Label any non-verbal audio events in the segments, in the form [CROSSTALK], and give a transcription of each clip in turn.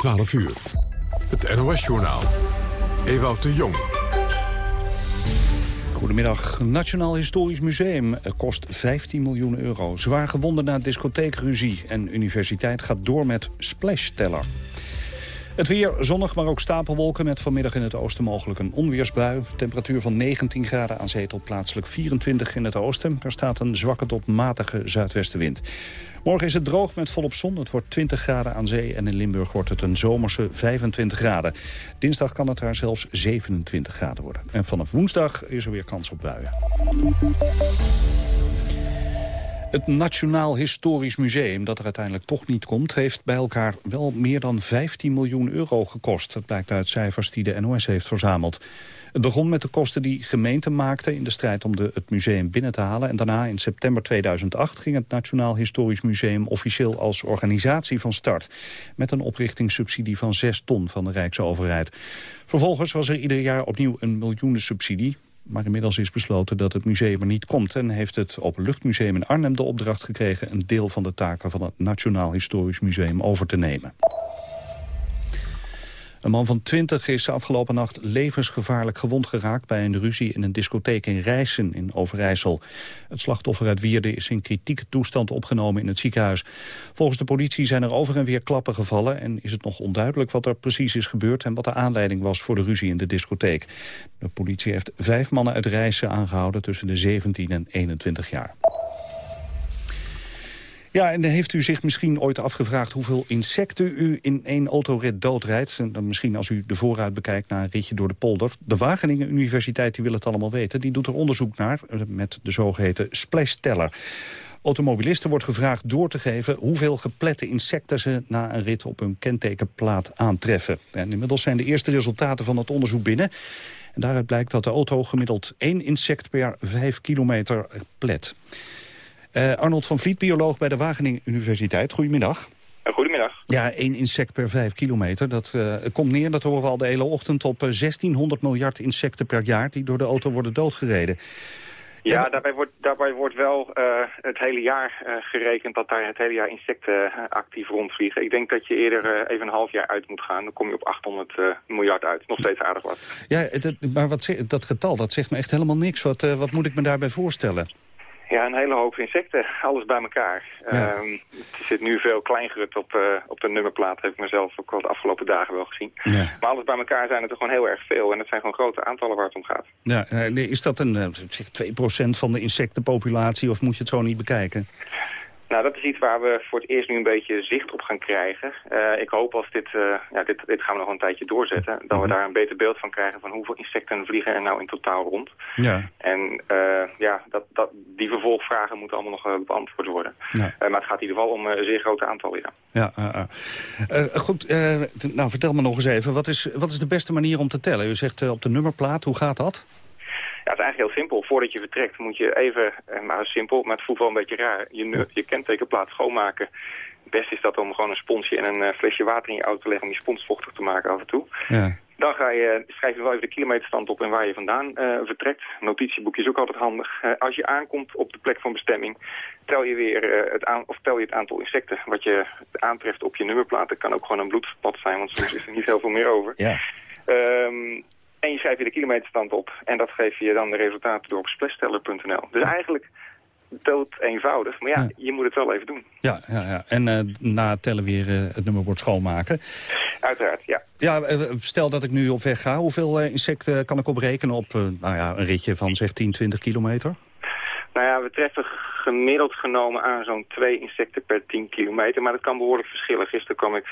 12 uur. Het NOS-journaal. Ewout de Jong. Goedemiddag. Nationaal Historisch Museum kost 15 miljoen euro. Zwaar gewonden na discotheekruzie. En universiteit gaat door met splashsteller. Het weer zonnig, maar ook stapelwolken met vanmiddag in het oosten mogelijk een onweersbui. Temperatuur van 19 graden aan zee tot plaatselijk 24 in het oosten. Er staat een zwakke tot matige zuidwestenwind. Morgen is het droog met volop zon. Het wordt 20 graden aan zee en in Limburg wordt het een zomerse 25 graden. Dinsdag kan het daar zelfs 27 graden worden. En vanaf woensdag is er weer kans op buien. Het Nationaal Historisch Museum, dat er uiteindelijk toch niet komt... heeft bij elkaar wel meer dan 15 miljoen euro gekost. Dat blijkt uit cijfers die de NOS heeft verzameld. Het begon met de kosten die gemeenten maakten in de strijd om de, het museum binnen te halen. En daarna in september 2008 ging het Nationaal Historisch Museum officieel als organisatie van start. Met een oprichtingssubsidie van 6 ton van de Rijksoverheid. Vervolgens was er ieder jaar opnieuw een miljoenen subsidie. Maar inmiddels is besloten dat het museum er niet komt... en heeft het Openluchtmuseum in Arnhem de opdracht gekregen... een deel van de taken van het Nationaal Historisch Museum over te nemen. Een man van 20 is afgelopen nacht levensgevaarlijk gewond geraakt... bij een ruzie in een discotheek in Rijssen in Overijssel. Het slachtoffer uit Wierde is in kritieke toestand opgenomen in het ziekenhuis. Volgens de politie zijn er over en weer klappen gevallen... en is het nog onduidelijk wat er precies is gebeurd... en wat de aanleiding was voor de ruzie in de discotheek. De politie heeft vijf mannen uit Rijssen aangehouden... tussen de 17 en 21 jaar. Ja, en heeft u zich misschien ooit afgevraagd hoeveel insecten u in één autorit doodrijdt? En dan misschien als u de vooruit bekijkt naar een ritje door de polder. De Wageningen Universiteit die wil het allemaal weten. Die doet er onderzoek naar eh, met de zogeheten splashsteller. Automobilisten wordt gevraagd door te geven hoeveel geplette insecten ze na een rit op hun kentekenplaat aantreffen. En inmiddels zijn de eerste resultaten van het onderzoek binnen. En daaruit blijkt dat de auto gemiddeld één insect per vijf kilometer plet. Uh, Arnold van Vliet, bioloog bij de Wageningen Universiteit. Goedemiddag. Goedemiddag. Ja, één insect per vijf kilometer. Dat uh, komt neer, dat horen we al de hele ochtend, op 1600 eh, miljard insecten per jaar... die door de auto worden doodgereden. Ja, daarbij wordt, daarbij wordt wel uh, het hele jaar uh, gerekend dat daar het hele jaar insecten actief rondvliegen. Ik denk dat je eerder even een half jaar uit moet gaan. Dan kom je op 800 miljard uit. Nog steeds aardig wat. Ja, dat, maar wat, dat getal, dat zegt me echt helemaal niks. Wat, wat moet ik me daarbij voorstellen? Ja, een hele hoop insecten. Alles bij elkaar. Ja. Um, er zit nu veel kleingerut op, uh, op de nummerplaat. Heb ik mezelf ook al de afgelopen dagen wel gezien. Ja. Maar alles bij elkaar zijn het er gewoon heel erg veel. En het zijn gewoon grote aantallen waar het om gaat. Ja, is dat een, uh, 2% van de insectenpopulatie of moet je het zo niet bekijken? Nou, dat is iets waar we voor het eerst nu een beetje zicht op gaan krijgen. Uh, ik hoop als dit, uh, ja, dit, dit gaan we nog een tijdje doorzetten, dat we mhm. daar een beter beeld van krijgen van hoeveel insecten vliegen er nou in totaal rond. Ja. En uh, ja, dat, dat, die vervolgvragen moeten allemaal nog beantwoord worden. Ja. maar het gaat in ieder geval om een zeer grote aantallen, ja. Ja, goed, nou vertel me nog eens even, wat is, wat is de beste manier om te tellen? U zegt op de nummerplaat, hoe gaat dat? Ja, het is eigenlijk heel simpel. Voordat je vertrekt moet je even, eh, maar simpel, maar het voelt wel een beetje raar, je, je kentekenplaat schoonmaken. Het beste is dat om gewoon een sponsje en een uh, flesje water in je auto te leggen om je spons vochtig te maken af en toe. Ja. Dan ga je, schrijf je wel even de kilometerstand op en waar je vandaan uh, vertrekt. Notitieboekje is ook altijd handig. Uh, als je aankomt op de plek van bestemming, tel je weer uh, het, aan, of tel je het aantal insecten wat je aantreft op je nummerplaat. Dat kan ook gewoon een bloedpad zijn, want soms is er niet heel veel meer over. Ja. Um, en je schrijft je de kilometerstand op. En dat geef je dan de resultaten door op splashsteller.nl. Dus eigenlijk dood eenvoudig. Maar ja, je moet het wel even doen. Ja, ja, ja. en uh, na tellen weer uh, het nummerbord schoonmaken. Uiteraard, ja. Ja, uh, stel dat ik nu op weg ga. Hoeveel insecten kan ik oprekenen op nou ja, een ritje van zeg 10, 20 kilometer? Nou ja, we treffen gemiddeld genomen aan zo'n twee insecten per 10 kilometer. Maar dat kan behoorlijk verschillen. Gisteren kwam ik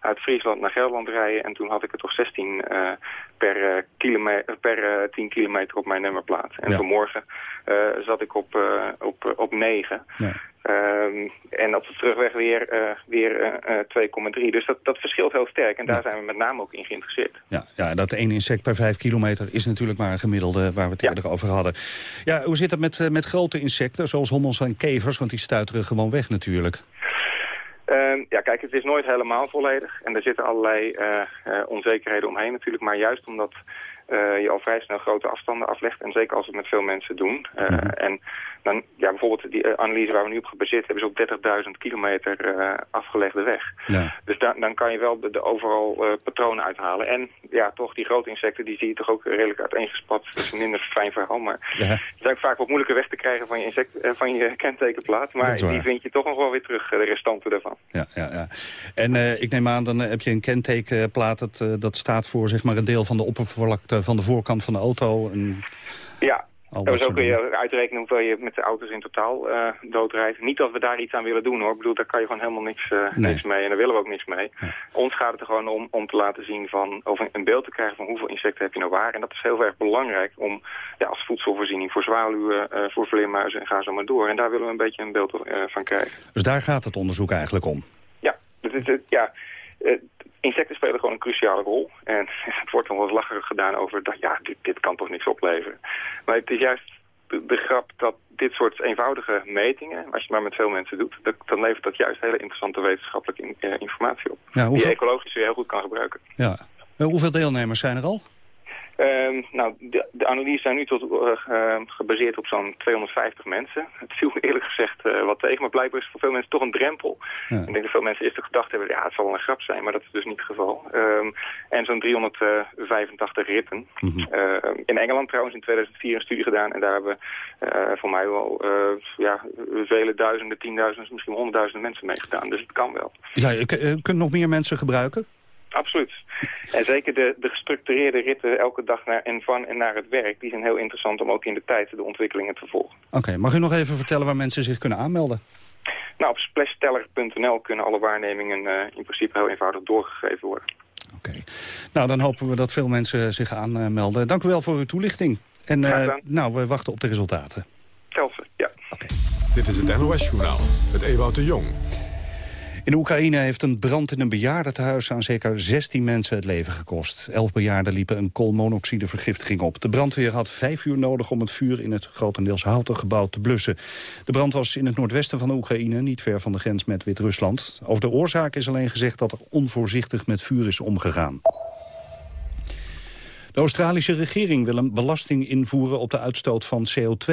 uit Friesland naar Gelderland rijden en toen had ik er toch 16 uh, per, uh, kilometer, per 10 kilometer op mijn nummerplaat. En ja. vanmorgen zat ik op, op, op 9. Ja. Um, en op de terugweg weer, uh, weer uh, 2,3. Dus dat, dat verschilt heel sterk. En daar ja. zijn we met name ook in geïnteresseerd. Ja, ja, dat één insect per 5 kilometer is natuurlijk maar een gemiddelde waar we het ja. eerder over hadden. Ja, hoe zit het met, met grote insecten, zoals hommels en kevers? Want die stuiteren gewoon weg natuurlijk. Uh, ja, kijk, het is nooit helemaal volledig. En er zitten allerlei uh, uh, onzekerheden omheen natuurlijk. Maar juist omdat je al vrij snel grote afstanden aflegt. En zeker als we het met veel mensen doen. Mhm. En dan, ja, bijvoorbeeld die analyse waar we nu op gebaseerd hebben... is op 30.000 kilometer afgelegde weg. Ja. Dus da dan kan je wel de, overal patronen uithalen. En ja, toch die grote insecten, die zie je toch ook redelijk uiteengespat. Dat is een minder fijn verhaal, maar ja. het is ook vaak wat moeilijker weg te krijgen van je, insect, van je kentekenplaat. Maar die vind je toch nog wel weer terug, de restanten daarvan. Ja, ja, ja. En ik neem aan, dan heb je een kentekenplaat... dat, dat staat voor zeg maar, een deel van de oppervlakte van de voorkant van de auto. En... Ja, dat zo kun je uitrekenen hoeveel je met de auto's in totaal uh, doodrijdt. Niet dat we daar iets aan willen doen hoor. Ik bedoel, daar kan je gewoon helemaal niks, uh, niks mee. En daar willen we ook niks mee. Ons gaat het er gewoon om om te laten zien van, of een beeld te krijgen van hoeveel insecten heb je nou waar. En dat is heel erg belangrijk om ja, als voedselvoorziening voor zwaluwen, uh, voor vleermuizen en ga zo maar door. En daar willen we een beetje een beeld van krijgen. Dus daar gaat het onderzoek eigenlijk om? Ja, is, ja insecten spelen gewoon een cruciale rol. En [LAUGHS] het wordt dan wel eens lacherig gedaan over dat ja, dit, dit kan toch niks opleveren. Maar het is juist de, grap dat dit soort eenvoudige metingen, als je het maar met veel mensen doet, dat, dan levert dat juist hele interessante wetenschappelijke eh, informatie op. Die je ecologisch weer heel goed kan gebruiken. Ja. Hoeveel deelnemers zijn er al? Um, nou, de, de analyses zijn nu tot, uh, gebaseerd op zo'n 250 mensen. [LAUGHS] Het viel me eerlijk gezegd uh, wat tegen, maar blijkbaar is voor veel mensen toch een drempel. Ik denk dat veel mensen eerst gedacht hebben, ja, het zal wel een grap zijn, maar dat is dus niet het geval. Um, en zo'n 385 ritten. Mm -hmm. in Engeland trouwens in 2004 een studie gedaan en daar hebben voor mij wel ja, vele duizenden, tienduizenden, misschien honderdduizenden mensen mee gedaan. Dus het kan wel. Ja, kunnen nog meer mensen gebruiken? Absoluut. En zeker de, de gestructureerde ritten elke dag naar en van en naar het werk... die zijn heel interessant om ook in de tijd de ontwikkelingen te volgen. Oké, mag u nog even vertellen waar mensen zich kunnen aanmelden? Nou, op splashsteller.nl kunnen alle waarnemingen uh, in principe heel eenvoudig doorgegeven worden. Oké. Nou, dan hopen we dat veel mensen zich aanmelden. Dank u wel voor uw toelichting. En uh, nou, we wachten op de resultaten. Kelsen, ja. Oké. Dit is het NOS Journaal, het Ewout de Jong. In Oekraïne heeft een brand in een bejaardentehuis aan zeker 16 mensen het leven gekost. Elf bejaarden liepen een koolmonoxidevergiftiging op. De brandweer had vijf uur nodig om het vuur in het grotendeels houten gebouw te blussen. De brand was in het noordwesten van Oekraïne, niet ver van de grens met Wit-Rusland. Over de oorzaak is alleen gezegd dat er onvoorzichtig met vuur is omgegaan. De Australische regering wil een belasting invoeren op de uitstoot van CO2.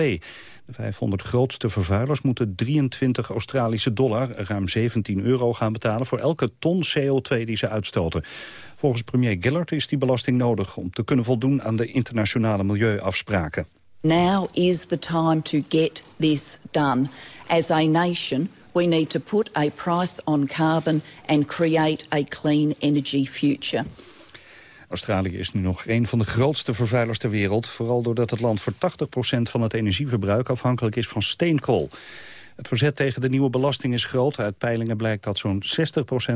De 500 grootste vervuilers moeten 23 Australische dollar, ruim 17 euro, gaan betalen voor elke ton CO2 die ze uitstoten. Volgens premier Gillard is die belasting nodig om te kunnen voldoen aan de internationale milieuafspraken. Now is the time to get this done. As a nation, we need to put a price on carbon and create a clean energy future. Australië is nu nog een van de grootste vervuilers ter wereld. Vooral doordat het land voor 80% van het energieverbruik afhankelijk is van steenkool. Het verzet tegen de nieuwe belasting is groot. Uit peilingen blijkt dat zo'n 60%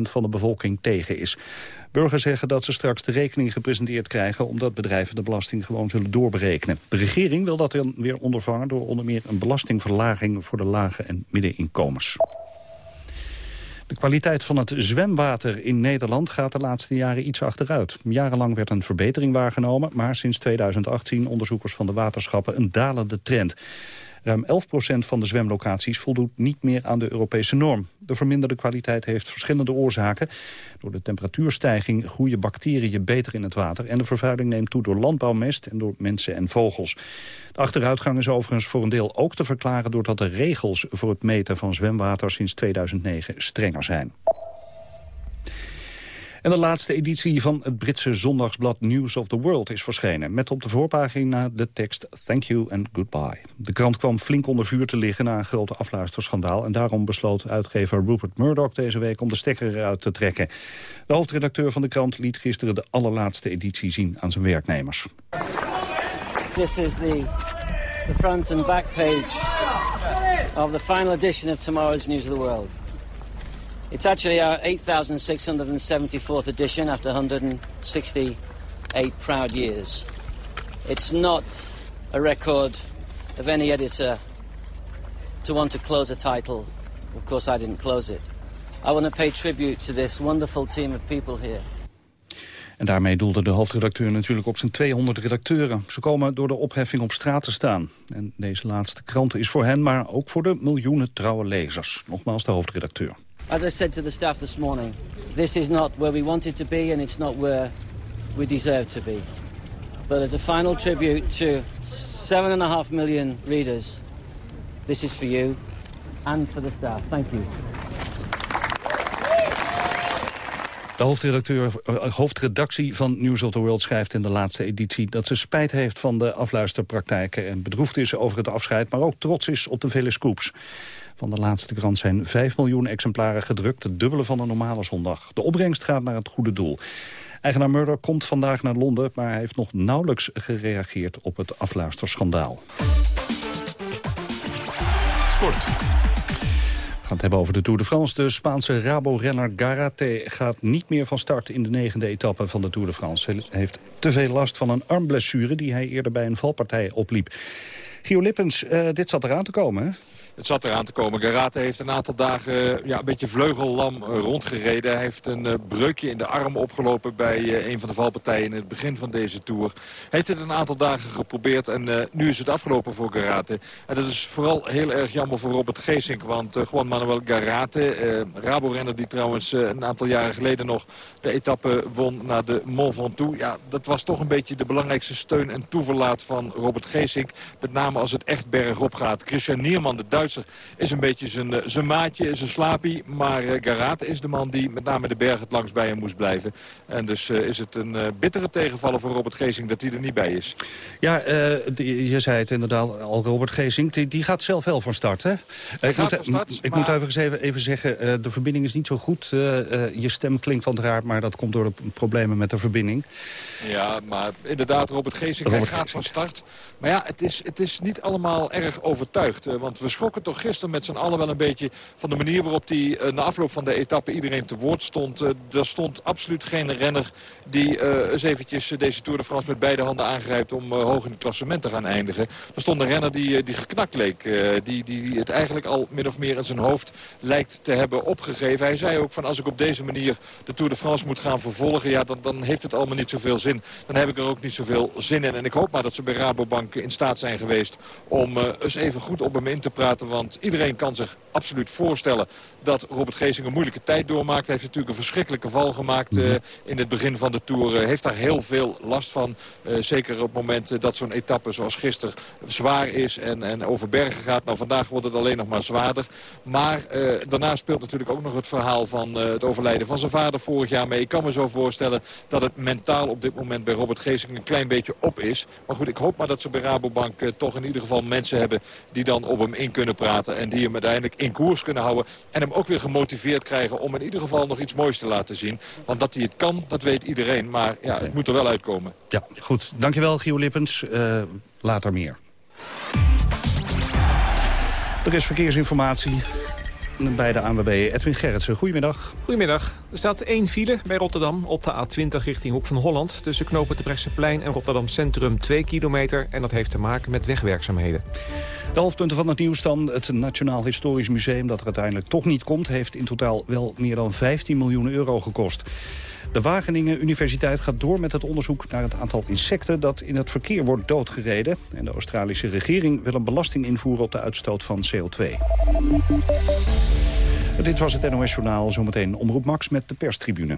van de bevolking tegen is. Burgers zeggen dat ze straks de rekening gepresenteerd krijgen... omdat bedrijven de belasting gewoon zullen doorberekenen. De regering wil dat dan weer ondervangen door onder meer een belastingverlaging... voor de lage en middeninkomens. De kwaliteit van het zwemwater in Nederland gaat de laatste jaren iets achteruit. Jarenlang werd een verbetering waargenomen, maar sinds 2008 zien onderzoekers van de waterschappen een dalende trend. Ruim 11% van de zwemlocaties voldoet niet meer aan de Europese norm. De verminderde kwaliteit heeft verschillende oorzaken. Door de temperatuurstijging groeien bacteriën beter in het water... en de vervuiling neemt toe door landbouwmest en door mensen en vogels. De achteruitgang is overigens voor een deel ook te verklaren... doordat de regels voor het meten van zwemwater sinds 2009 strenger zijn. En de laatste editie van het Britse zondagsblad News of the World is verschenen. Met op de voorpagina de tekst Thank you and goodbye. De krant kwam flink onder vuur te liggen na een grote afluisterschandaal. En daarom besloot uitgever Rupert Murdoch deze week om de stekker eruit te trekken. De hoofdredacteur van de krant liet gisteren de allerlaatste editie zien aan zijn werknemers. This is the, the front and back page of the final edition of tomorrow's News of the World. It's actually our 8,674th edition after 168 proud years. It's not a record of any editor to want to close a title. Of course, I didn't close it. I want to pay tribute to this wonderful team of people here. En daarmee doelde de hoofdredacteur natuurlijk op zijn 200 redacteuren. Ze komen door de opheffing op straat te staan. En deze laatste krant is voor hen, maar ook voor de miljoenen trouwe lezers. Nogmaals de hoofdredacteur. As I said to the staff this morning, this is not where we wanted to be and it's not where we deserve to be. But as a final tribute to seven and a half million readers, this is for you and for the staff. Thank you. De hoofdredacteur, uh, hoofdredactie van News of the World schrijft in de laatste editie... dat ze spijt heeft van de afluisterpraktijken en bedroefd is over het afscheid... maar ook trots is op de vele scoops. Van de laatste krant zijn 5 miljoen exemplaren gedrukt, het dubbele van een normale zondag. De opbrengst gaat naar het goede doel. Eigenaar Murder komt vandaag naar Londen... maar hij heeft nog nauwelijks gereageerd op het afluisterschandaal. Sport. We gaan het hebben over de Tour de France. De Spaanse Rabo-renner Garate gaat niet meer van start in de negende etappe van de Tour de France. Hij heeft te veel last van een armblessure die hij eerder bij een valpartij opliep. Gio Lippens, uh, dit zat eraan te komen, hè? Het zat eraan te komen. Garate heeft een aantal dagen ja, een beetje vleugellam eh, rondgereden. Hij heeft een uh, breukje in de arm opgelopen bij uh, een van de valpartijen in het begin van deze Tour. Heeft het een aantal dagen geprobeerd en nu is het afgelopen voor Garate. En dat is vooral heel erg jammer voor Robert Geesink. Want Juan Manuel Garate, Rabo-renner die trouwens een aantal jaren geleden nog de etappe won naar de Mont Ventoux. Ja, dat was toch een beetje de belangrijkste steun en toeverlaat van Robert Geesink. Met name als het echt bergop gaat. Christian Nierman, de Duitser is een beetje zijn, eh, zijn maatje, zijn slapie. Maar uh, Garate is de man die met name de berg het langs bij hem moest blijven. En dus uh, is het een bittere tegenvaller voor Robert Geesing dat hij er niet bij is. Ja, die, je zei het inderdaad al, Robert Geesing, die, die gaat zelf wel van start, hè? ik moet, start, ik moet even, even zeggen, de verbinding is niet zo goed. je stem klinkt wat raar, maar dat komt door de problemen met de verbinding. Ja, maar inderdaad, Robert Geesing, Robert hij gaat van start. Maar ja, het is, het is niet allemaal erg overtuigd. want we schrokken toch gisteren met z'n allen wel een beetje van de manier waarop hij uh, na afloop van de etappe iedereen te woord stond. Uh, er stond absoluut geen renner die uh, eens eventjes deze Tour de France met beide handen aangrijpt om hoog in het klassement te gaan eindigen. Er stond een renner die, die geknakt leek. die, die het eigenlijk al min of meer in zijn hoofd lijkt te hebben opgegeven. Hij zei ook van als ik op deze manier de Tour de France moet gaan vervolgen, ja, dan, dan heeft het allemaal niet zoveel zin. Dan heb ik er ook niet zoveel zin in. En ik hoop maar dat ze bij Rabobank in staat zijn geweest om eens even goed op hem in te praten want iedereen kan zich absoluut voorstellen dat Robert Geesing een moeilijke tijd doormaakt. Hij heeft natuurlijk een verschrikkelijke val gemaakt uh, in het begin van de Tour. Uh, heeft daar heel veel last van. Uh, zeker op het moment dat zo'n etappe zoals gisteren zwaar is en, en over bergen gaat. Nou, vandaag wordt het alleen nog maar zwaarder. Maar daarna speelt natuurlijk ook nog het verhaal van het overlijden van zijn vader vorig jaar mee. Ik kan me zo voorstellen dat het mentaal op dit moment bij Robert Geesing een klein beetje op is. Maar goed, ik hoop maar dat ze bij Rabobank toch in ieder geval mensen hebben die dan op hem in kunnen praten. En die hem uiteindelijk in koers kunnen houden. En hem ook weer gemotiveerd krijgen om in ieder geval nog iets moois te laten zien. Want dat hij het kan, dat weet iedereen. Maar ja, het moet er wel uitkomen. Ja, goed. Dankjewel, Gio Lippens. Uh, later meer. Er is verkeersinformatie bij de ANWB Edwin Gerritsen. Goedemiddag. Goedemiddag. Er staat één file bij Rotterdam op de A20 richting Hoek van Holland... tussen knopen Bresseplein en Rotterdam Centrum 2 kilometer... en dat heeft te maken met wegwerkzaamheden. De hoofdpunten van het nieuws dan. Het Nationaal Historisch Museum dat er uiteindelijk toch niet komt... heeft in totaal wel meer dan 15 miljoen euro gekost. De Wageningen Universiteit gaat door met het onderzoek naar het aantal insecten dat in het verkeer wordt doodgereden. En de Australische regering wil een belasting invoeren op de uitstoot van CO2. Dit was het NOS Journaal. Zometeen Omroep Max met de perstribune.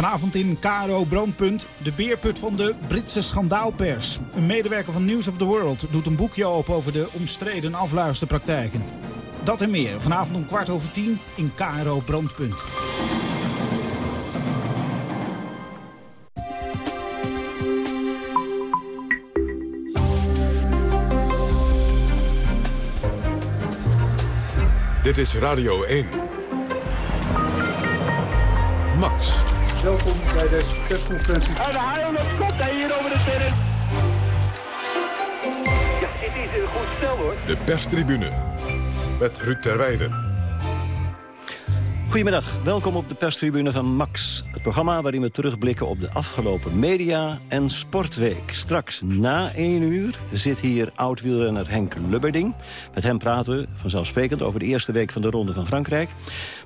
Vanavond in KRO Brandpunt, de beerput van de Britse schandaalpers. Een medewerker van News of the World doet een boekje open over de omstreden afluisterpraktijken. Dat en meer vanavond om kwart over tien in KRO Brandpunt. Dit is Radio 1. Max. Welkom bij deze persconferentie. En de haal komt hij hier over de terrein. Ja, dit is een goed spel hoor. De perstribune met Ruud Terweijden. Goedemiddag, welkom op de perstribune van Max. Het programma waarin we terugblikken op de afgelopen media- en sportweek. Straks na 1 uur zit hier oud-wielrenner Henk Lubberding. Met hem praten we vanzelfsprekend over de eerste week van de Ronde van Frankrijk.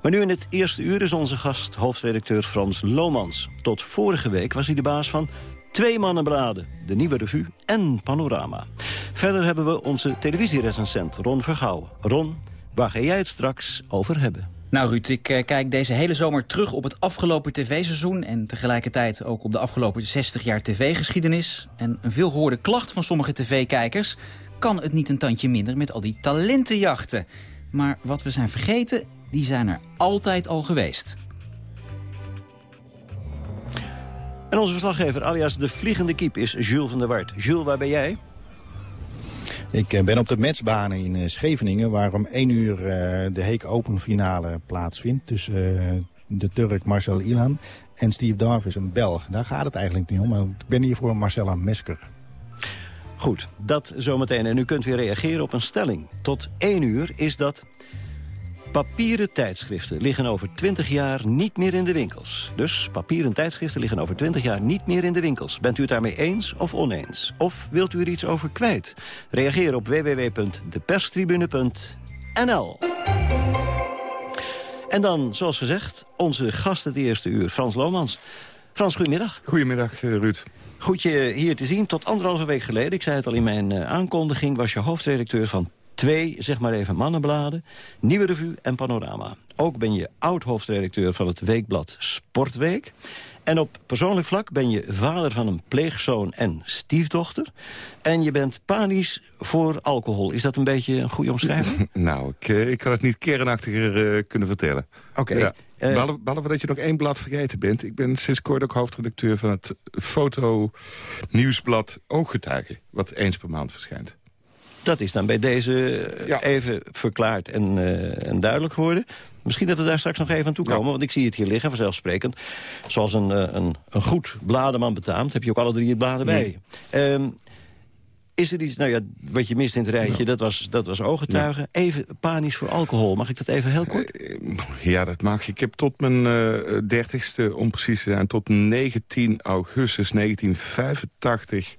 Maar nu in het eerste uur is onze gast hoofdredacteur Frans Lomans. Tot vorige week was hij de baas van twee mannenbladen, de Nieuwe Revue en Panorama. Verder hebben we onze televisierecensent Ron Vergouwen. Ron, waar ga jij het straks over hebben? Nou Ruud, ik eh, kijk deze hele zomer terug op het afgelopen tv-seizoen... en tegelijkertijd ook op de afgelopen 60 jaar tv-geschiedenis. En een veelgehoorde klacht van sommige tv-kijkers... kan het niet een tandje minder met al die talentenjachten. Maar wat we zijn vergeten, die zijn er altijd al geweest. En onze verslaggever alias de Vliegende Kiep is Jules van der Wart. Jules, waar ben jij? Ik eh, ben op de matchbanen in eh, Scheveningen... waar om 1 uur eh, de Heek Open finale plaatsvindt... tussen de Turk Marcel Ilhan en Steve Davis, een Belg. Daar gaat het eigenlijk niet om, maar ik ben hier voor Marcella Mesker. Goed, dat zometeen. En u kunt weer reageren op een stelling. Tot 1 uur is dat Papieren tijdschriften liggen over 20 jaar niet meer in de winkels. Dus papieren tijdschriften liggen over 20 jaar niet meer in de winkels. Bent u het daarmee eens of oneens? Of wilt u er iets over kwijt? Reageer op www.deperstribune.nl En dan, zoals gezegd, onze gast het eerste uur, Frans Lomans. Frans, goedemiddag. Goedemiddag, eh, Ruud. Goed je hier te zien. Tot anderhalve week geleden, ik zei het al in mijn uh, aankondiging... was je hoofdredacteur van twee, zeg maar even, mannenbladen. Nieuwe Revue en Panorama. Ook ben je oud-hoofdredacteur van het weekblad Sportweek. En op persoonlijk vlak ben je vader van een pleegzoon en stiefdochter. En je bent panisch voor alcohol. Is dat een beetje een goede omschrijving? [LAUGHS] nou, ik, eh, ik kan het niet kernachtiger uh, kunnen vertellen. Oké. Ja. Uh, behalve, behalve, dat je nog één blad vergeten bent. Ik ben sinds kort ook hoofdredacteur van het foto-nieuwsblad Ooggetuigen. Wat eens per maand verschijnt. Dat is dan bij deze even verklaard en, uh, en, duidelijk geworden. Misschien dat we daar straks nog even aan toe komen. Ja. Want ik zie het hier liggen, vanzelfsprekend. Zoals een, uh, een, een, goed blademan betaamt, heb je ook alle drie het bladen bij. Um, is er iets, nou ja, wat je mist in het rijtje, ja. dat, was, dat was ooggetuigen. Ja. Even panisch voor alcohol. Mag ik dat even heel kort? Uh, ja, dat mag. Ik heb tot mijn dertigste, om precies te zijn, tot 19 augustus 1985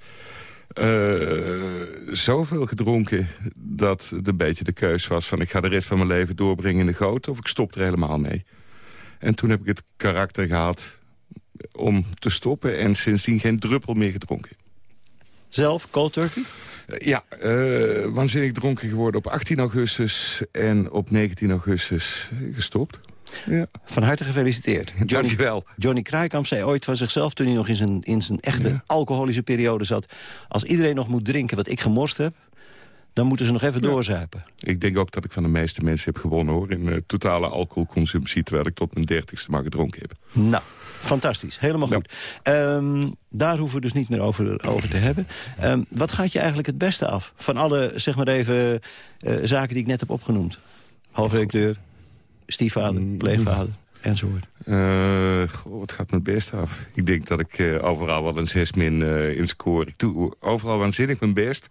uh, zoveel gedronken dat het een beetje de keus was van... ik ga de rest van mijn leven doorbrengen in de goot of ik stop er helemaal mee. En toen heb ik het karakter gehad om te stoppen... en sindsdien geen druppel meer gedronken. Zelf, cold turkey? Uh, ja, uh, waanzinnig dronken geworden op 18 augustus... en op 19 augustus gestopt. Ja. Van harte gefeliciteerd. Johnny, Dankjewel. Johnny Kraaikamp zei ooit van zichzelf... toen hij nog in zijn, in zijn echte ja. alcoholische periode zat... als iedereen nog moet drinken wat ik gemorst heb... dan moeten ze nog even ja. doorzuipen. Ik denk ook dat ik van de meeste mensen heb gewonnen, hoor... in uh, totale alcoholconsumptie... terwijl ik tot mijn dertigste maar gedronken heb. Nou, fantastisch. Helemaal goed. Um, daar hoeven we dus niet meer over, over te hebben. Um, wat gaat je eigenlijk het beste af? Van alle, zeg maar even, uh, zaken die ik net heb opgenoemd. Hoofdredacteur, stiefvader, pleegvader, enzovoort. Uh, goh, wat gaat me het best af? Ik denk dat ik uh, overal wel een zes min uh, in score. Ik doe overal waanzinnig mijn best.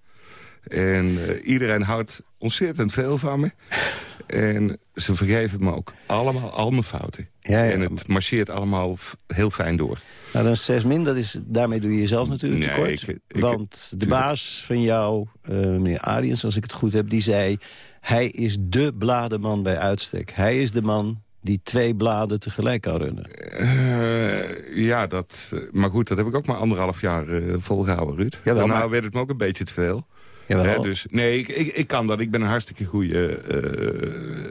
En iedereen houdt ontzettend veel van me. En ze vergeven me ook allemaal al mijn fouten. Ja, ja. En het marcheert allemaal heel fijn door. Nou, dan 6 min, dat is, daarmee doe je jezelf natuurlijk nee, tekort. Ik, ik, want de baas van jou, meneer Ariens, als ik het goed heb, die zei... Hij is dé blademan bij uitstek. Hij is de man die twee bladen tegelijk kan runnen. Uh, ja, dat, maar goed, dat heb ik ook maar anderhalf jaar uh, volgehouden, Ruud. Jawel, Daarna maar... werd het me ook een beetje te veel. Hè, dus, nee, ik, ik, ik, kan dat. Ik ben een hartstikke goede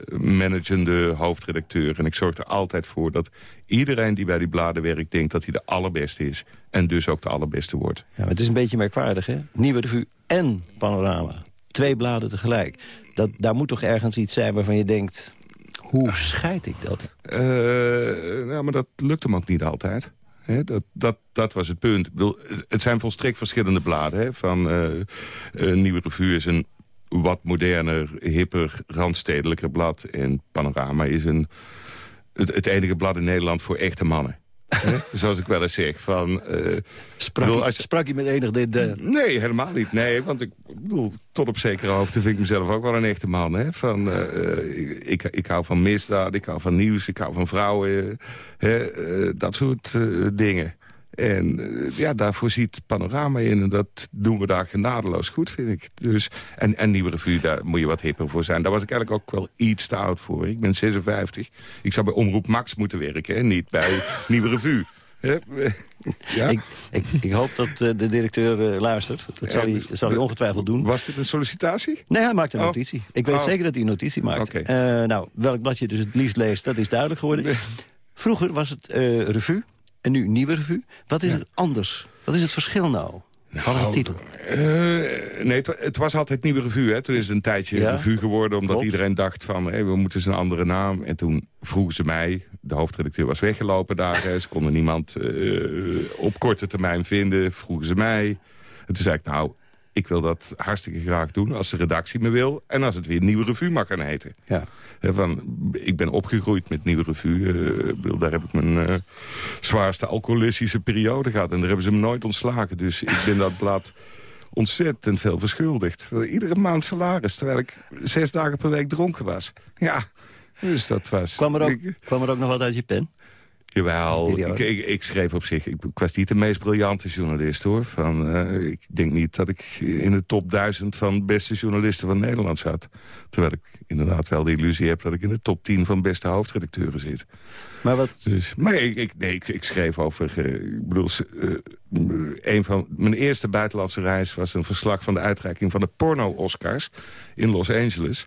uh, managende hoofdredacteur. En ik zorg er altijd voor dat iedereen die bij die bladen werkt... denkt dat hij de allerbeste is. En dus ook de allerbeste wordt. Ja, het is een beetje merkwaardig, hè? Nieuwe revue en panorama. Twee bladen tegelijk. Dat, daar moet toch ergens iets zijn waarvan je denkt... hoe scheid ik dat? Uh, nou, maar dat lukt hem ook niet altijd. Dat, dat, dat was het punt. Bedoel, het zijn volstrekt verschillende bladen. He, van uh, een Nieuwe Revue is een wat moderner, hipper, randstedelijker blad. En Panorama is een, het enige blad in Nederland voor echte mannen. Hè? Zoals ik wel eens zeg. Van, uh, sprak, bedoel, als je... sprak je met enig dit? Nee, helemaal niet. Nee, want ik bedoel, tot op zekere hoogte vind ik mezelf ook wel een echte man. Hè? Van, uh, ik, ik hou van misdaad, ik hou van nieuws, ik hou van vrouwen. Hè? dat soort dingen. En eh, ja, daarvoor ziet Panorama in. En dat doen we daar genadeloos goed, vind ik. Dus, en, en Nieuwe Revue, daar moet je wat hipper voor zijn. Daar was ik eigenlijk ook wel iets te oud voor. Ik ben 56. Ik zou bij Omroep Max moeten werken, hè? niet bij [LAUGHS] Nieuwe Revue. [LAUGHS] Ja? Ik, ik, ik, hoop dat uh, de directeur uh, luistert. Dat zal, hij, zal hij ongetwijfeld doen. Was dit een sollicitatie? Nee, hij maakt een oh. notitie. Ik weet oh. zeker dat hij een notitie maakt. Okay. Uh, nou, welk blad je dus het liefst leest, dat is duidelijk geworden. Vroeger was het revue. En nu Nieuwe Revue. Wat is het anders? Wat is het verschil nou? Nou, Wat titel? Uh, nee, het, het, was altijd Nieuwe Revue. Hè. Toen is het een tijdje ja? Revue geworden... omdat iedereen dacht van, hey, we moeten eens een andere naam. En toen vroegen ze mij, de hoofdredacteur was weggelopen daar... ze konden niemand uh, op korte termijn vinden, vroegen ze mij. En toen zei ik, nou, ik wil dat hartstikke graag doen als de redactie me wil. En als het weer Nieuwe Revue mag gaan heten. Ja. Van, ik ben opgegroeid met Nieuwe Revue. Uh, daar heb ik mijn uh, zwaarste alcoholistische periode gehad. En daar hebben ze me nooit ontslagen. Dus ik ben dat blad ontzettend veel verschuldigd. Iedere maand salaris, terwijl ik zes dagen per week dronken was. Ja, dus dat was... Kwam er ook, kwam er ook nog wat uit je pen? Jawel, ik, ik, ik, schreef op zich... Ik, was niet de meest briljante journalist, hoor. Van, uh, ik denk niet dat ik in de top duizend van beste journalisten van Nederland zat. Terwijl ik inderdaad wel de illusie heb dat ik in de top 10 van beste hoofdredacteuren zit. Maar wat... Dus, maar ik, nee, ik, schreef over... Uh, ik bedoel, uh, een van mijn eerste buitenlandse reis was een verslag van de uitreiking van de porno-Oscars in Los Angeles.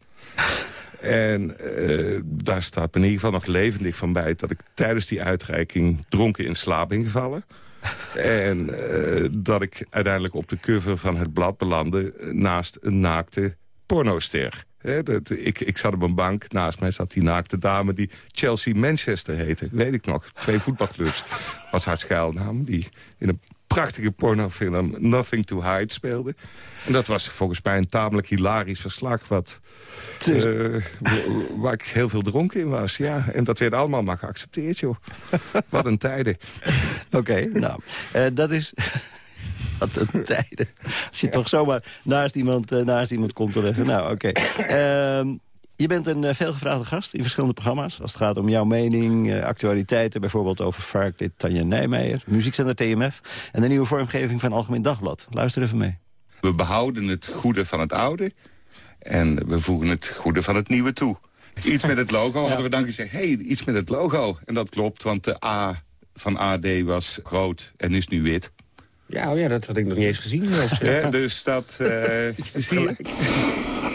En uh, daar staat me in ieder geval nog levendig van bij... dat ik tijdens die uitreiking dronken in slaap ben gevallen. en uh, dat ik uiteindelijk op de cover van het blad belandde... naast een naakte pornoster. He, dat, ik, ik zat op een bank, naast mij zat die naakte dame... die Chelsea Manchester heette, weet ik nog. Twee voetbalclubs. was haar schuilnaam, die in een prachtige pornofilm Nothing to Hide speelde. En dat was volgens mij een tamelijk hilarisch verslag... Wat, uh, [LAUGHS] waar ik heel veel dronken in was. Ja. En dat werd allemaal maar geaccepteerd, joh. Wat een tijden. [LAUGHS] Oké, nou, uh, dat is... [LAUGHS] [LAUGHS] Wat een tijden. Als je toch zomaar naast iemand, uh, naast iemand komt te leggen. Nou, oké. Okay. Ehm, je bent een veelgevraagde gast in verschillende programma's. Als het gaat om jouw mening, actualiteiten. Bijvoorbeeld over Vark, dit Tanja Nijmeijer. Muziekzender TMF. En de nieuwe vormgeving van Algemeen Dagblad. Luister even mee. We behouden het goede van het oude. En we voegen het goede van het nieuwe toe. Iets met het logo hadden we dan gezegd, hey, iets met het logo. En dat klopt, want de A van AD was rood en is nu wit. Ja, oh ja dat had ik nog niet eens gezien. [LAUGHS] Ja, dus dat [LAUGHS] uh, zie je.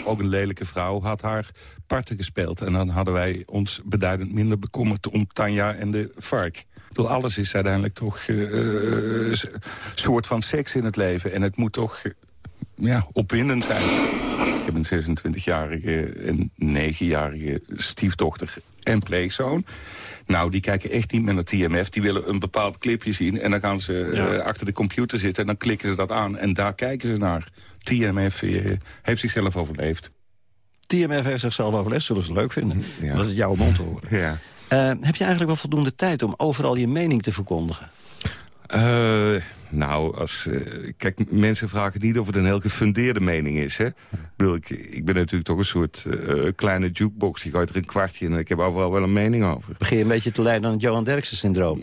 Ook een lelijke vrouw had haar parten gespeeld. En dan hadden wij ons beduidend minder bekommerd om Tanja en de vark. Bedoel, alles is uiteindelijk toch uh, een soort van seks in het leven. En het moet toch ja, opwindend zijn. Ik heb een 26-jarige en 9-jarige stiefdochter en pleegzoon. Nou, die kijken echt niet meer naar TMF. Die willen een bepaald clipje zien en dan gaan ze eh, achter de computer zitten... en dan klikken ze dat aan en daar kijken ze naar. TMF eh, heeft zichzelf overleefd. TMF heeft zichzelf overleefd, zullen ze leuk vinden. Ja. Dat is jouw mond te horen. Ja. Uh, heb je eigenlijk wel voldoende tijd om overal je mening te verkondigen? Uh, nou, als, uh, kijk, mensen vragen niet of het een heel gefundeerde mening is. Hè? Ik, bedoel, ik, ik ben natuurlijk toch een soort uh, kleine jukebox. Je gooit er een kwartje in en ik heb overal wel een mening over. Begin je een beetje te lijden aan het Johan Derksen-syndroom?